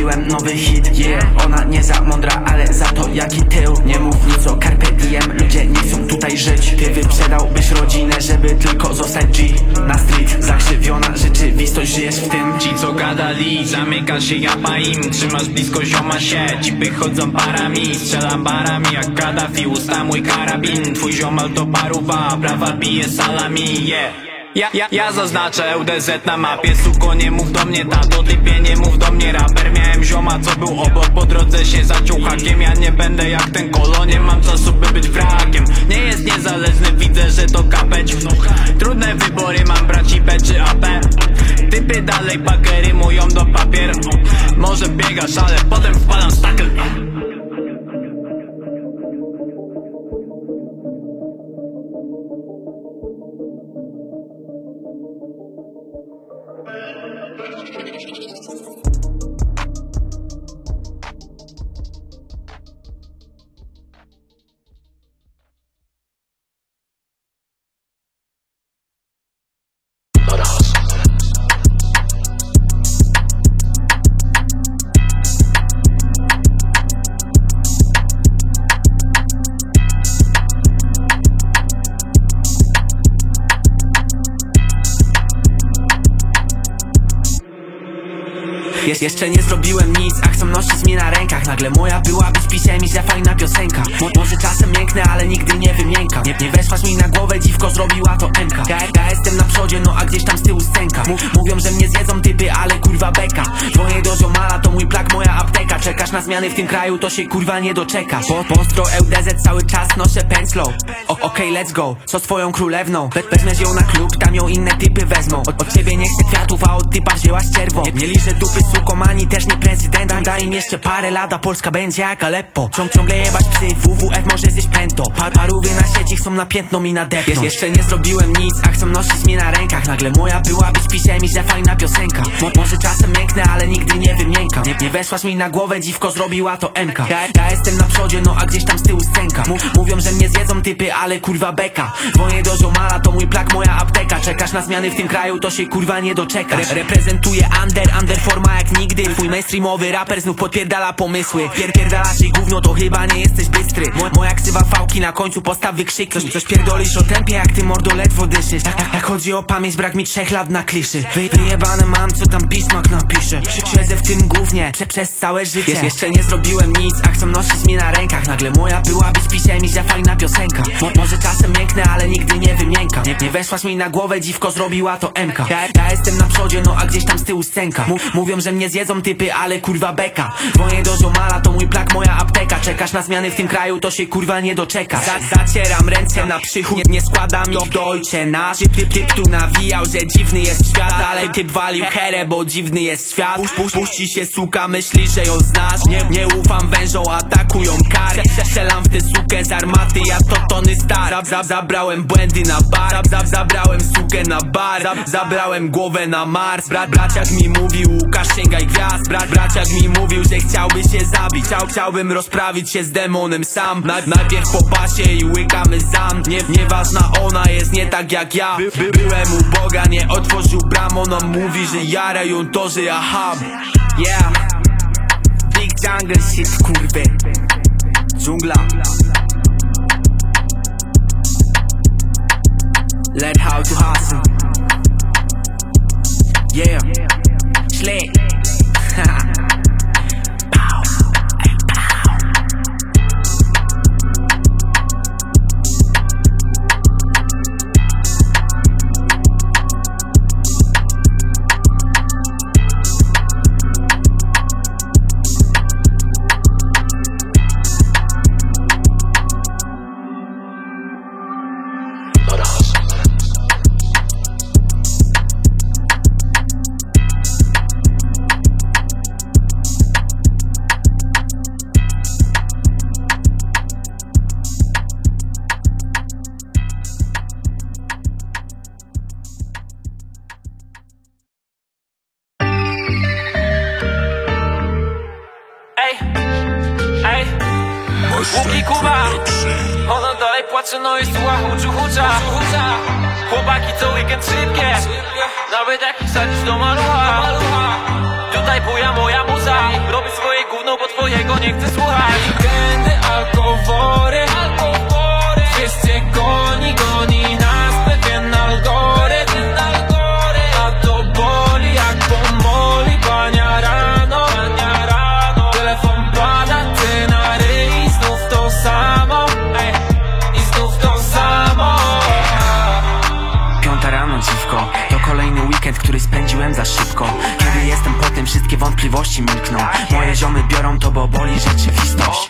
zrobiłem nowy hit Yeah, ona nie za mądra, ale za to jaki tył. Nie mów nic o carpe diem, ludzie nie chcą tutaj żyć. Ty wyprzedałbyś rodzinę, żeby tylko zostać G Na street, zakrzywiona rzeczywistość, żyjesz w tym. Ci co gadali, zamyka się japa im. Trzymasz blisko zioma się, cipy chodzą parami. Strzelam barami jak Gaddafi, usta mój karabin. Twój ziomal to paruwa, prawa bije salami, yeah ja, ja, ja zaznaczę LDZ na mapie. Suko nie mów do mnie tato Typie nie mów do mnie. Raper Miałem zioma co był obok. Po drodze się zaciął hakiem Ja nie będę jak ten kolo Nie mam czasu by być wrakiem. Nie jest niezależny Widzę, że to kapeć Trudne wybory Mam braci B czy AP Typy dalej pakery Mówią do papier Może biegasz ale potem wpalam stakel Jest, jeszcze nie zrobiłem nic, a chcą nosić mnie na rękach. Nagle moja była być pisem i że fajna piosenka. Mo, Może czasem mięknę, ale nigdy nie wymiękam. Nie, nie weszłaś mi na głowę, dziwko zrobiła to MK ja, ja jestem na przodzie, no a gdzieś tam z tyłu scenka. Mów, Mówią, że mnie zjedzą typy, ale kurwa beka. Dzwonię do ziomala, to mój plak, moja apteka. Czekasz na zmiany w tym kraju, to się kurwa nie doczekasz po, Postro LDZ cały czas noszę pędzlą Okej, let's go, co z królewną? Weźmiesz ją na klub, tam ją inne typy wezmą. Od, od ciebie nie chcę kwiatów, a od typa wzięłaś czerwą Nie, nie liczę dupy sukom, ani też nie prezydentem Daj im jeszcze parę lat, a Polska będzie jak Aleppo. Ciąg, ciągle jebać psy, WWF może zjeść pęto. Par, parówie na sieci chcą na piętno mi nadepnąć. Jeszcze nie zrobiłem nic, a chcą nosić mnie na rękach. Nagle moja była być pisem że fajna piosenka. Mo, Może czasem mięknę, ale nigdy nie wymiękam. Nie, nie weszłaś mi na głowę, dziwko zrobiła to MK ja, ja jestem na przodzie, no a gdzieś tam z tyłu scenka. Mów, Mówią, że mnie zjedzą typy, ale kurwa beka. Dzwonię do ziomala, to mój plak, moja apteka. Czekasz na zmiany w tym kraju, to się kurwa nie doczekasz. Re Reprezentuję under, under forma jak nigdy Twój mainstreamowy raper znów podpierdala pomysły. Pier pierdalasz i gówno, to chyba nie jesteś bystry. Mo Moja ksywa fałki na końcu postaw wykrzyknij Coś, coś pierdolisz o tempie, jak ty mordo ledwo dyszysz jak, jak, jak chodzi o pamięć, brak mi trzech lat na kliszy. Wy, Wyjebane mam, co tam Bismarck napisze. Siedzę w tym gównie, prze, przez całe życie. Jest, Jeszcze nie zrobiłem nic, a chcą nosić mnie na rękach. Nagle moja była być pisem i fajna piosenka. Mo Może czasem mięknę, ale nigdy nie wymiękam. Nie, nie weszłaś mi na głowę, dziwko zrobiła to MK ja, ja jestem na przodzie, no a gdzieś tam z tyłu scenka. Mów, Mówią, że mnie zjedzą typy, ale kurwa beka. Dzwonię do ziomala, to mój plak, moja apteka. Czekasz na zmiany w tym kraju, to się kurwa nie doczeka. Za, Zacieram ręce na przychód, nie, składam ich do ojcze nasz Typ, typ, typ tu nawijał, że dziwny jest świat Ale typ walił herę, bo dziwny jest świat. Puś, puś, Puści się suka, myśli, że ją znasz. Nie, nie ufam wężom, atakują kary. Strzelam w tę sukę z armaty, ja to tony star. Zab, zab, Zabrałem błędy na bar. Zab, zab, Zabrałem sukę na bar. Zab, Zabrałem głowę na Mars. Brat, braciak mi mówił, Łukasz sięgaj gwiazd Brat, braciak mi mówił, że chciałby się zabić. Chciał, Chciałbym rozprawić się z demonem sam. Na, Najpierw po pasie i łykamy zam. Nie, Nieważna ona jest nie tak jak ja. By, by, Byłem u Boga, nie otworzył bram. Ona mówi, że jara ją to, że ja hub Yeah. Big jungle shit, kurwy. Dżungla. Learn how to hustle. Yeah. Slick spędziłem za szybko. Kiedy jestem po tym, wszystkie wątpliwości milkną. Moje ziomy biorą to, bo boli rzeczywistość.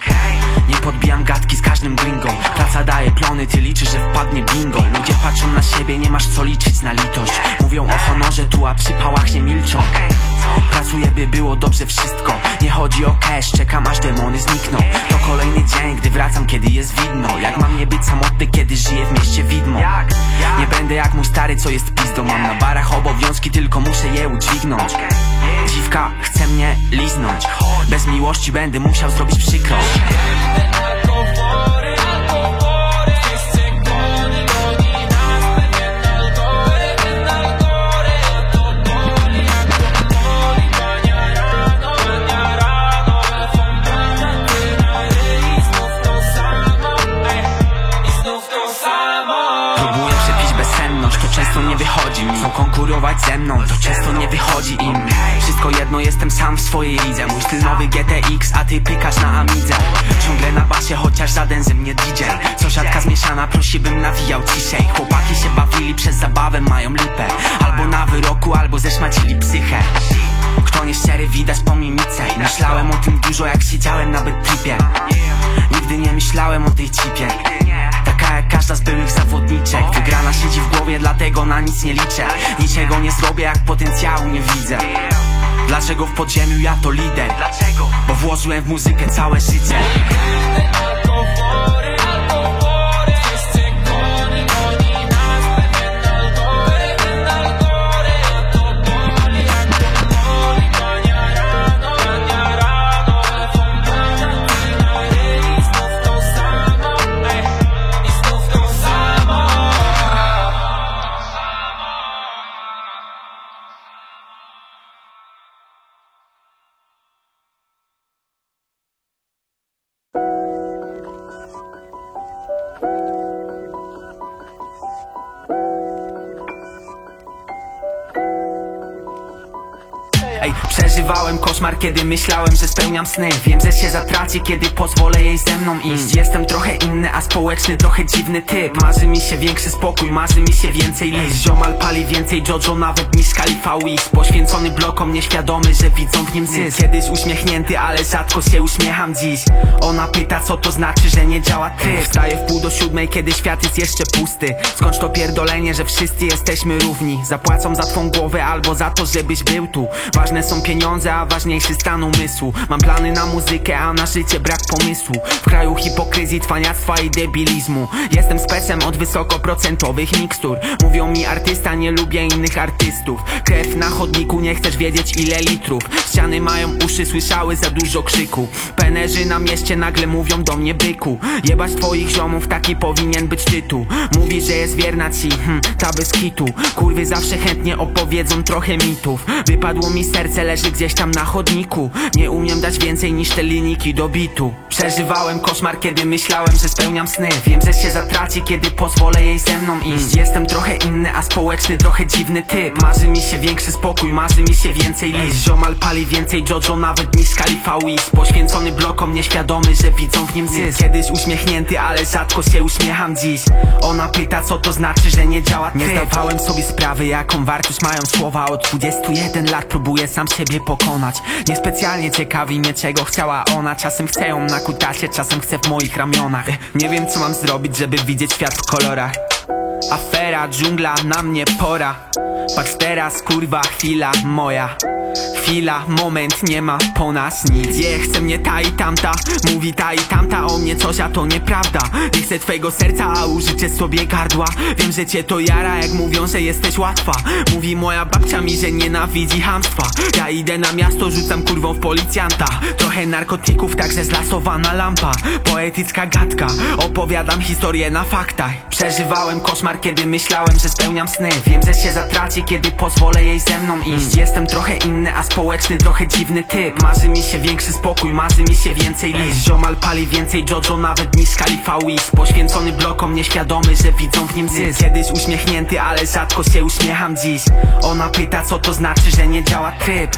Nie podbijam gadki z każdym gringą. Praca daje plony, ty liczysz, że wpadnie bingo. Ludzie patrzą na siebie, nie masz co liczyć na litość. Mówią o honorze tu, a przy pałach nie milczą Pracuję, by było dobrze wszystko. Nie chodzi o cash, czekam aż demony znikną. To kolejny dzień, gdy wracam, kiedy jest widno. Jak mam nie być samotny, kiedy żyję w mieście widmo. Nie będę jak mój stary, co jest pizdą. Mam na barach obowiązki, tylko muszę je udźwignąć. Dziwka chce mnie liznąć. Bez miłości będę musiał zrobić przykrość konkurować ze mną, to często nie wychodzi im. Wszystko jedno, jestem sam w swojej lidze. Mój styl nowy GTX, a ty pykasz na Amidze. Ciągle na basie, chociaż żaden ze mnie DJ Sąsiadka zmieszana, prosi bym nawijał ciszej. Chłopaki się bawili przez zabawę, mają lipę. Albo na wyroku, albo zeszmacili psychę. Kto nie szczery widać po mimice. Myślałem o tym dużo jak siedziałem na tripie. Nigdy nie myślałem o tej cipie każda z byłych zawodniczek Wygrana siedzi w głowie, dlatego na nic nie liczę Niczego nie zrobię jak potencjału nie widzę Dlaczego w podziemiu ja to lider? Dlaczego? Bo włożyłem w muzykę całe życie kiedy myślałem, że spełniam sny. Wiem, że się zatraci, kiedy pozwolę jej ze mną iść. Jestem trochę inny, a społeczny, trochę dziwny typ. Marzy mi się większy spokój, marzy mi się więcej list Ziomal pali więcej Jojo nawet niż Khalifa Wiz Poświęcony blokom, nieświadomy, że widzą w nim zysk. Kiedyś uśmiechnięty, ale rzadko się uśmiecham dziś. Ona pyta, co to znaczy, że nie działa tryb Wstaję w pół do siódmej, kiedy świat jest jeszcze pusty. Skądś to pierdolenie, że wszyscy jesteśmy równi. Zapłacą za twą głowę albo za to, żebyś był tu. Ważne są pieniądze, a ważniejszy stan umysłu. Mam plany na muzykę, a na życie brak pomysłu. W kraju hipokryzji, twaniactwa i debilizmu. Jestem specem od wysokoprocentowych mikstur. Mówią mi artysta, nie lubię innych artystów. Krew na chodniku, nie chcesz wiedzieć ile litrów. Ściany mają uszy, słyszały za dużo krzyku. Penerzy na mieście nagle mówią do mnie byku. Jebać twoich ziomów, taki powinien być tytuł. Mówi, że jest wierna ci, hm, ta bez kitu. Kurwy zawsze chętnie opowiedzą trochę mitów. Wypadło mi serce, leży gdzieś tam na chodniku Nie umiem dać więcej niż te linijki do bitu. Przeżywałem koszmar, kiedy myślałem, że spełniam sny. Wiem, że się zatraci, kiedy pozwolę jej ze mną iść. Jestem trochę inny, a społeczny, trochę dziwny typ. Marzy mi się większy spokój, marzy mi się więcej list. Ziomal pali więcej Jojo nawet niż Khalifa Wiz Poświęcony blokom, nieświadomy, że widzą w nim zysk. Kiedyś uśmiechnięty, ale rzadko się uśmiecham dziś. Ona pyta, co to znaczy, że nie działa tryb Nie zdawałem sobie sprawy, jaką wartość mają słowa. Od 21 lat próbuję sam siebie pokonać Niespecjalnie ciekawi mnie, czego chciała ona. Czasem chcę ją na kutasie, czasem chcę w moich ramionach. Nie wiem, co mam zrobić, żeby widzieć świat w kolorach Afera, dżungla, na mnie pora. Patrz teraz, kurwa, chwila moja. Chwila, moment, nie ma po nas nic. Je, chce mnie ta i tamta Mówi ta i tamta o mnie coś, a to nieprawda. Nie chcę twojego serca, a użyczę sobie gardła. Wiem, że cię to jara, jak mówią, że jesteś łatwa. Mówi moja babcia mi, że nienawidzi hamstwa Ja idę na miasto, rzucam kurwą w policjanta. Trochę narkotyków, także zlasowana lampa. Poetycka gadka, opowiadam historię na faktach. Przeżywałem koszmar, kiedy myślałem, że spełniam sny. Wiem, że się zatraci, kiedy pozwolę jej ze mną iść. Jestem trochę inny, a społeczny, trochę dziwny typ. Marzy mi się większy spokój, marzy mi się więcej list. Ziomal pali więcej Jojo nawet niż Khalifa Wiz Poświęcony blokom, nieświadomy, że widzą w nim zysk. Kiedyś uśmiechnięty, ale rzadko się uśmiecham dziś. Ona pyta, co to znaczy, że nie działa tryb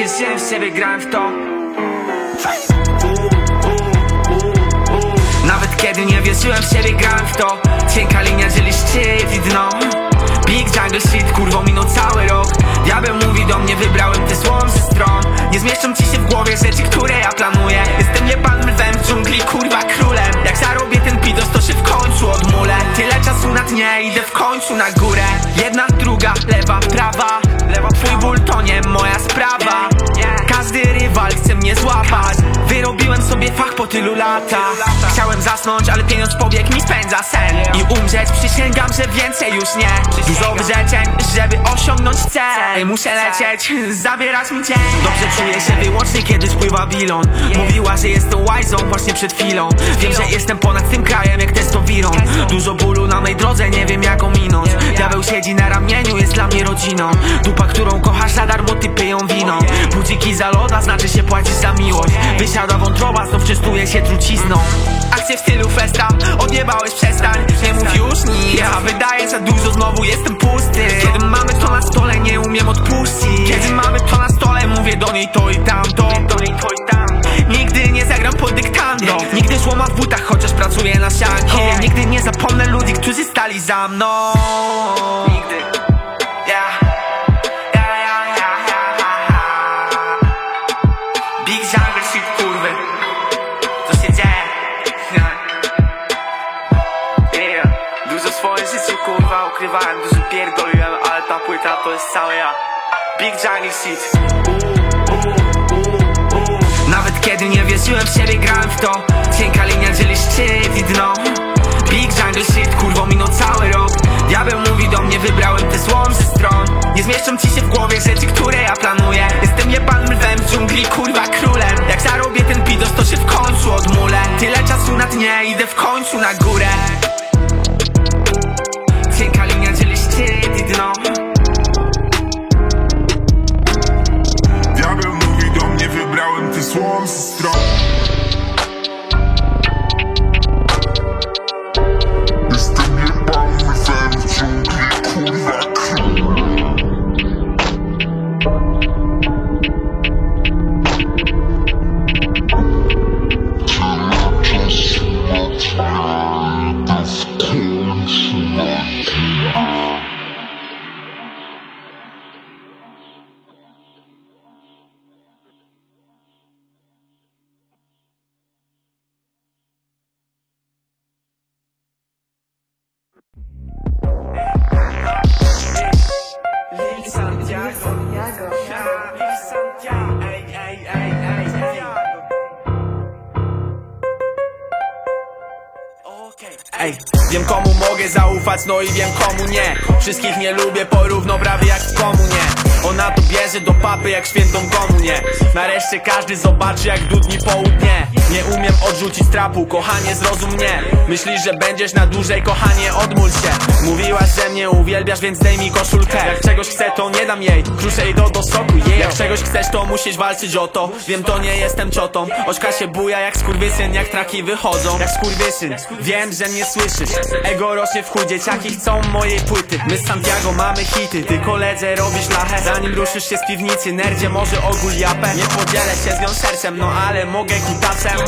wierzyłem w siebie, grałem w to. Nawet kiedy nie wierzyłem w siebie, grałem w to. Cienka linia dzieli szczyt i dno. Big Jungle Shit, kurwo minął cały rok. Diabeł mówi do mnie, wybrałem te złom ze stron. Nie zmieszczą ci się w głowie rzeczy, które ja planuję. Jestem pan lwem w dżungli, kurwa królem. Jak zarobię ten pidos, to się w końcu odmulę. Tyle czasu na dnie, idę w końcu na górę. Jedna, druga, lewa, prawa Twój ból to nie moja sprawa Każdy rywal chce mnie złapać. Wyrobiłem sobie fach po tylu latach. Chciałem zasnąć, ale pieniądz pobiegł mi spędza sen. I umrzeć przysięgam, że więcej już nie. Dużo wyrzeczeń, żeby osiągnąć cel. Muszę lecieć, zabierać mi dzień. Dobrze czuję się wyłącznie, kiedy spływa bilon. Mówiła, że jestem łajzą właśnie przed chwilą. Wiem, że jestem ponad tym krajem jak testowiron Dużo bólu na mej drodze, nie wiem jak ominąć Diabeł siedzi na ramieniu, jest dla mnie rodziną. Dupa, którą kochasz, za darmo typy ją winą Budziki za loda, znaczy się płacisz za miłość. Wysiada wątroba, znów czystuje się trucizną. Akcje w stylu festa, odjebałeś przestań. Nie mów już nic, ja wydaję za dużo, znowu jestem pusty. Kiedy mamy to na stole, nie umiem odpuścić. Kiedy mamy to na stole, mówię do niej to i tamto Do niej to i tamto Nigdy nie zagram pod dyktando. Nigdy złoma w butach, chociaż pracuję na siankie Nigdy nie zapomnę ludzi, którzy stali za mną to jest całe ja. Big jungle shit nawet kiedy nie wierzyłem w siebie, grałem w to. Cienka linia dzieli szczyt i dno Big jungle shit, kurwo minął cały rok. Diabeł mówi do mnie, wybrałem te złom ze stron. Nie zmieszczą ci się w głowie rzeczy, które ja planuję. Jestem jebanym lwem w dżungli, kurwa królem. Jak zarobię ten pidos, to się w końcu odmulę. Tyle czasu na dnie, idę w końcu na górę nie lubię porówno prawie jak w komunie Ona to bierze do papy jak świętą komunię. Nareszcie każdy zobaczy jak dudni południe. Nie umiem odrzucić trapu, kochanie zrozum mnie. Myślisz, że będziesz na dłużej, kochanie odmól się. Mówiłaś, że mnie uwielbiasz, więc daj mi koszulkę. Jak czegoś chcę, to nie dam jej, kruszę jej do, do soku yeah. Jak czegoś chcesz, to musisz walczyć o to. Wiem, to nie jestem ciotą. Ośka się buja jak skurwysyn, jak traki wychodzą. Jak skurwysyn, wiem, że mnie słyszysz. Ego rośnie w chuj, dzieciaki chcą mojej płyty. My z Santiago mamy hity, ty koledze robisz lachę. Zanim ruszysz się z piwnicy, nerdzie może ogól japę. Nie podzielę się z nią sercem, no ale mogę kutasem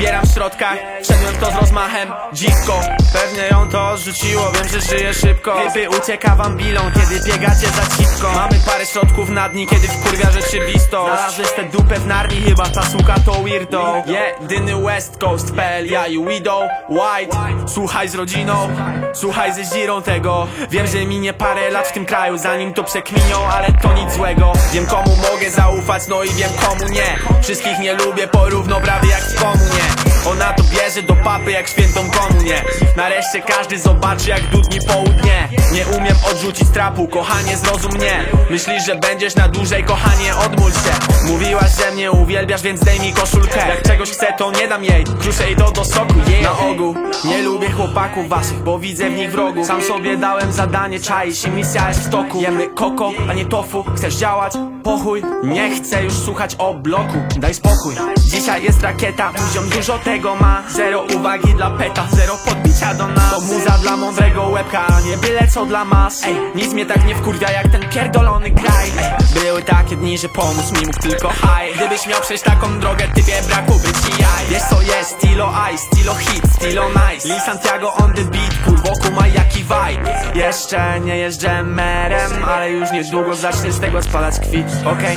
Nie przebieram w środkach, w to z rozmachem. Dziwko, pewnie ją to odrzuciło, wiem, że żyje szybko. Typy ucieka wam bilą, kiedy biegacie za cipką. Mamy parę środków na dni, kiedy wkurwia rzeczywistość Znalazłeś tę dupę w narni, chyba ta suka to weirdo. Jedyny West Coast, PL, ja i Widow, White. Słuchaj z rodziną, słuchaj ze zirą tego. Wiem, że minie parę lat w tym kraju, zanim to przekminią, ale to nic złego. Wiem komu mogę zaufać, no i wiem komu nie. Wszystkich nie lubię porówno prawie jak w komunie Ona to bierze do papy jak świętą komunię. Nareszcie każdy zobaczy jak dudni południe. Nie umiem odrzucić trapu, kochanie zrozum mnie. Myślisz, że będziesz na dłużej, kochanie odmól się. Mówiłaś, że mnie uwielbiasz, więc daj mi koszulkę. Jak czegoś chcę, to nie dam jej, kruszę jej do, do soku yeah. Na ogół, nie lubię chłopaków waszych, bo widzę w nich wrogu Sam sobie dałem zadanie, czaisz i misja jest w toku. Jemy koko, a nie tofu, chcesz działać? Pochuj, nie chcę już słuchać o bloku, daj spokój. Dzisiaj jest rakieta, poziom dużo tego ma Zero uwagi dla peta, zero podbicia do nas. To muza dla mądrego łebka, a nie byle co dla mas. Ej, nic mnie tak nie wkurwia jak ten pierdolony kraj. Ej, Były takie dni, że pomóc mi mógł tylko high Gdybyś miał przejść taką drogę, typie brakuby ci jaj. Wiesz co jest, stilo ice, stilo hit, stilo nice. Lee Santiago on the beat, kurwo kumaj jaki vibe Jeszcze nie jeżdżę merem, ale już niedługo zacznie z tego spadać kwit. Okej,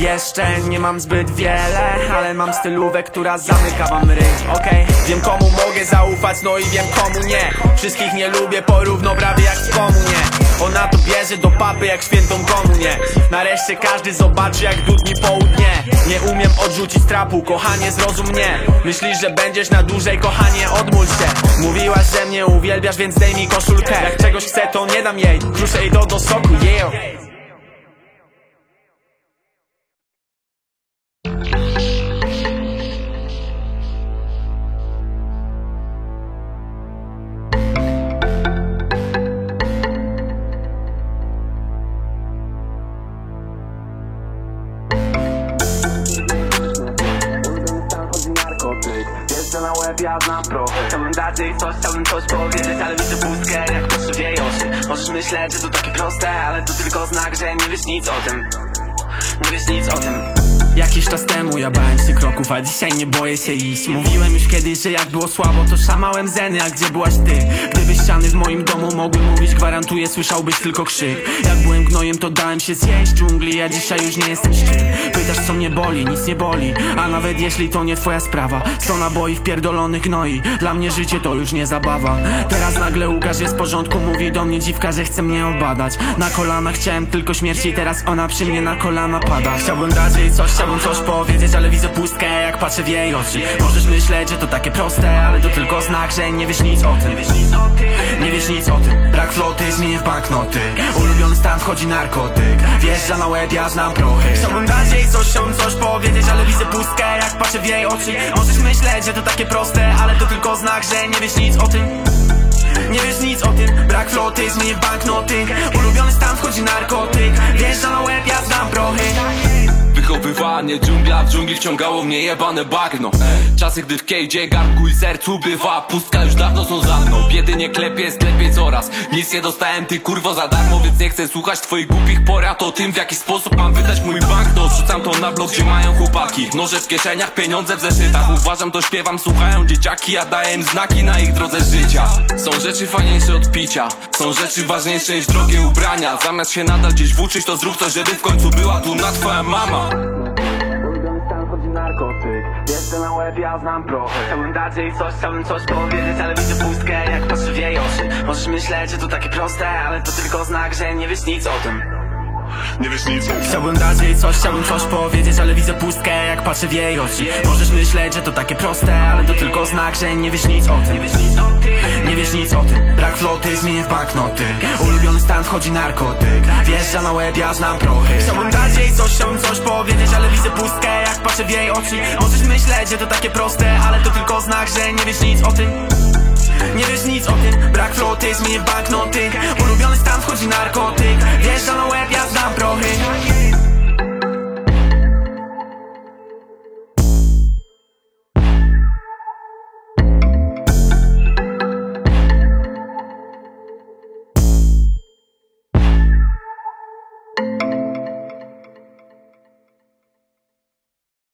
jeszcze nie mam zbyt wiele, ale mam stylówę, która zamyka wam ryj. Okej, wiem komu mogę zaufać, no i wiem komu nie. Wszystkich nie lubię porówno prawie jak w komunie Ona to bierze do papy jak świętą komunię Nareszcie każdy zobaczy jak dudni południe. Nie umiem odrzucić trapu, kochanie zrozum mnie. Myślisz, że będziesz na dłużej, kochanie odmól się. Mówiłaś, że mnie uwielbiasz, więc daj mi koszulkę. Jak czegoś chcę, to nie dam jej. Kruszę jej to do soku, yeah coś powiedzieć Ale widzę pustkę, jak w jej oczy Możesz myśleć, że to takie proste Ale to tylko znak, że nie wiesz nic o tym. Nie wiesz nic o tym Jakiś czas temu ja bałem się kroków, a dzisiaj nie boję się iść. Mówiłem już kiedyś, że jak było słabo, to szamałem zeny, a gdzie byłaś ty? Gdyby ściany w moim domu mogły mówić, gwarantuję, słyszałbyś tylko krzyk. Jak byłem gnojem, to dałem się zjeść w dżungli, a dzisiaj już nie jestem szczym Pytasz co mnie boli, nic nie boli, a nawet jeśli to nie twoja sprawa Sto naboi wpierdolonych gnoi, dla mnie życie to już nie zabawa. Teraz nagle Łukasz jest w porządku, mówi do mnie dziwka, że chce mnie obadać. Na kolana chciałem tylko śmierci, teraz ona przy mnie na kolana pada. Chciałbym dać coś, chciałbym coś powiedzieć, ale widzę pustkę jak patrzę w jej oczy. Możesz myśleć, że to takie proste, ale to tylko znak, że nie wiesz nic o tym. Nie wiesz nic o tym. Brak floty zmienię w banknoty. Ulubiony stan wchodzi narkotyk. Wjeżdża na łeb, ja znam prochy. Chciałbym dać jej coś, chciałbym coś powiedzieć, ale widzę pustkę jak patrzę w jej oczy. Możesz myśleć, że to takie proste, ale to tylko znak, że nie wiesz nic o tym. Nie wiesz nic o tym, brak floty zmienię w banknoty. Ulubiony stan wchodzi narkotyk. Wjeżdża na łeb, ja znam prochy Wychowywanie dżungla, w dżungli wciągało mnie jebane bagno. Czasy gdy w kejdzie garnku i sercu bywa Pustka już dawno są za mną. Biedy nie klepie, jest lepiej coraz. Nic nie dostałem ty kurwo za darmo Więc nie chcę słuchać twoich głupich porad O tym w jaki sposób mam wydać mój banknot Rzucam to na blok, gdzie mają chłopaki. Noże w kieszeniach, pieniądze w zeszytach. Uważam to śpiewam, słuchają dzieciaki Ja daję im znaki na ich drodze życia. Są rzeczy fajniejsze od picia Są rzeczy ważniejsze niż drogie ubrania. Zamiast się nadal gdzieś włóczyć to zrób coś, żeby w końcu była tu na twoja mama narkotyk. Jeszcze na łeb, ja znam prochy. Chciałbym dać jej coś, chciałbym coś powiedzieć Ale widzę pustkę, jak patrzę w jej oczy. Możesz myśleć, że to takie proste Ale to tylko znak, że nie wiesz nic o tym Nie wiesz nic. Chciałbym dać jej coś, chciałbym coś powiedzieć Ale widzę pustkę, jak patrzę w jej oczy. Możesz myśleć, że to takie proste Ale to tylko znak, że nie wiesz nic o tym. Nie wiesz nic o tym. Brak floty zmienię w banknoty Ulubiony stan wchodzi narkotyk. Wjeżdża na łeb, ja znam prochy. Chciałbym dać jej coś, chciałbym coś powiedzieć Ale widzę pustkę, jak patrzę w jej oczy. Możesz myśleć, że to takie proste Ale to tylko znak, że nie wiesz nic o tym nie wiesz nic o tym, brak floty zmienię banknoty. Ulubiony stan wchodzi narkotyk. Wjeżdża na łeb, ja znam prochy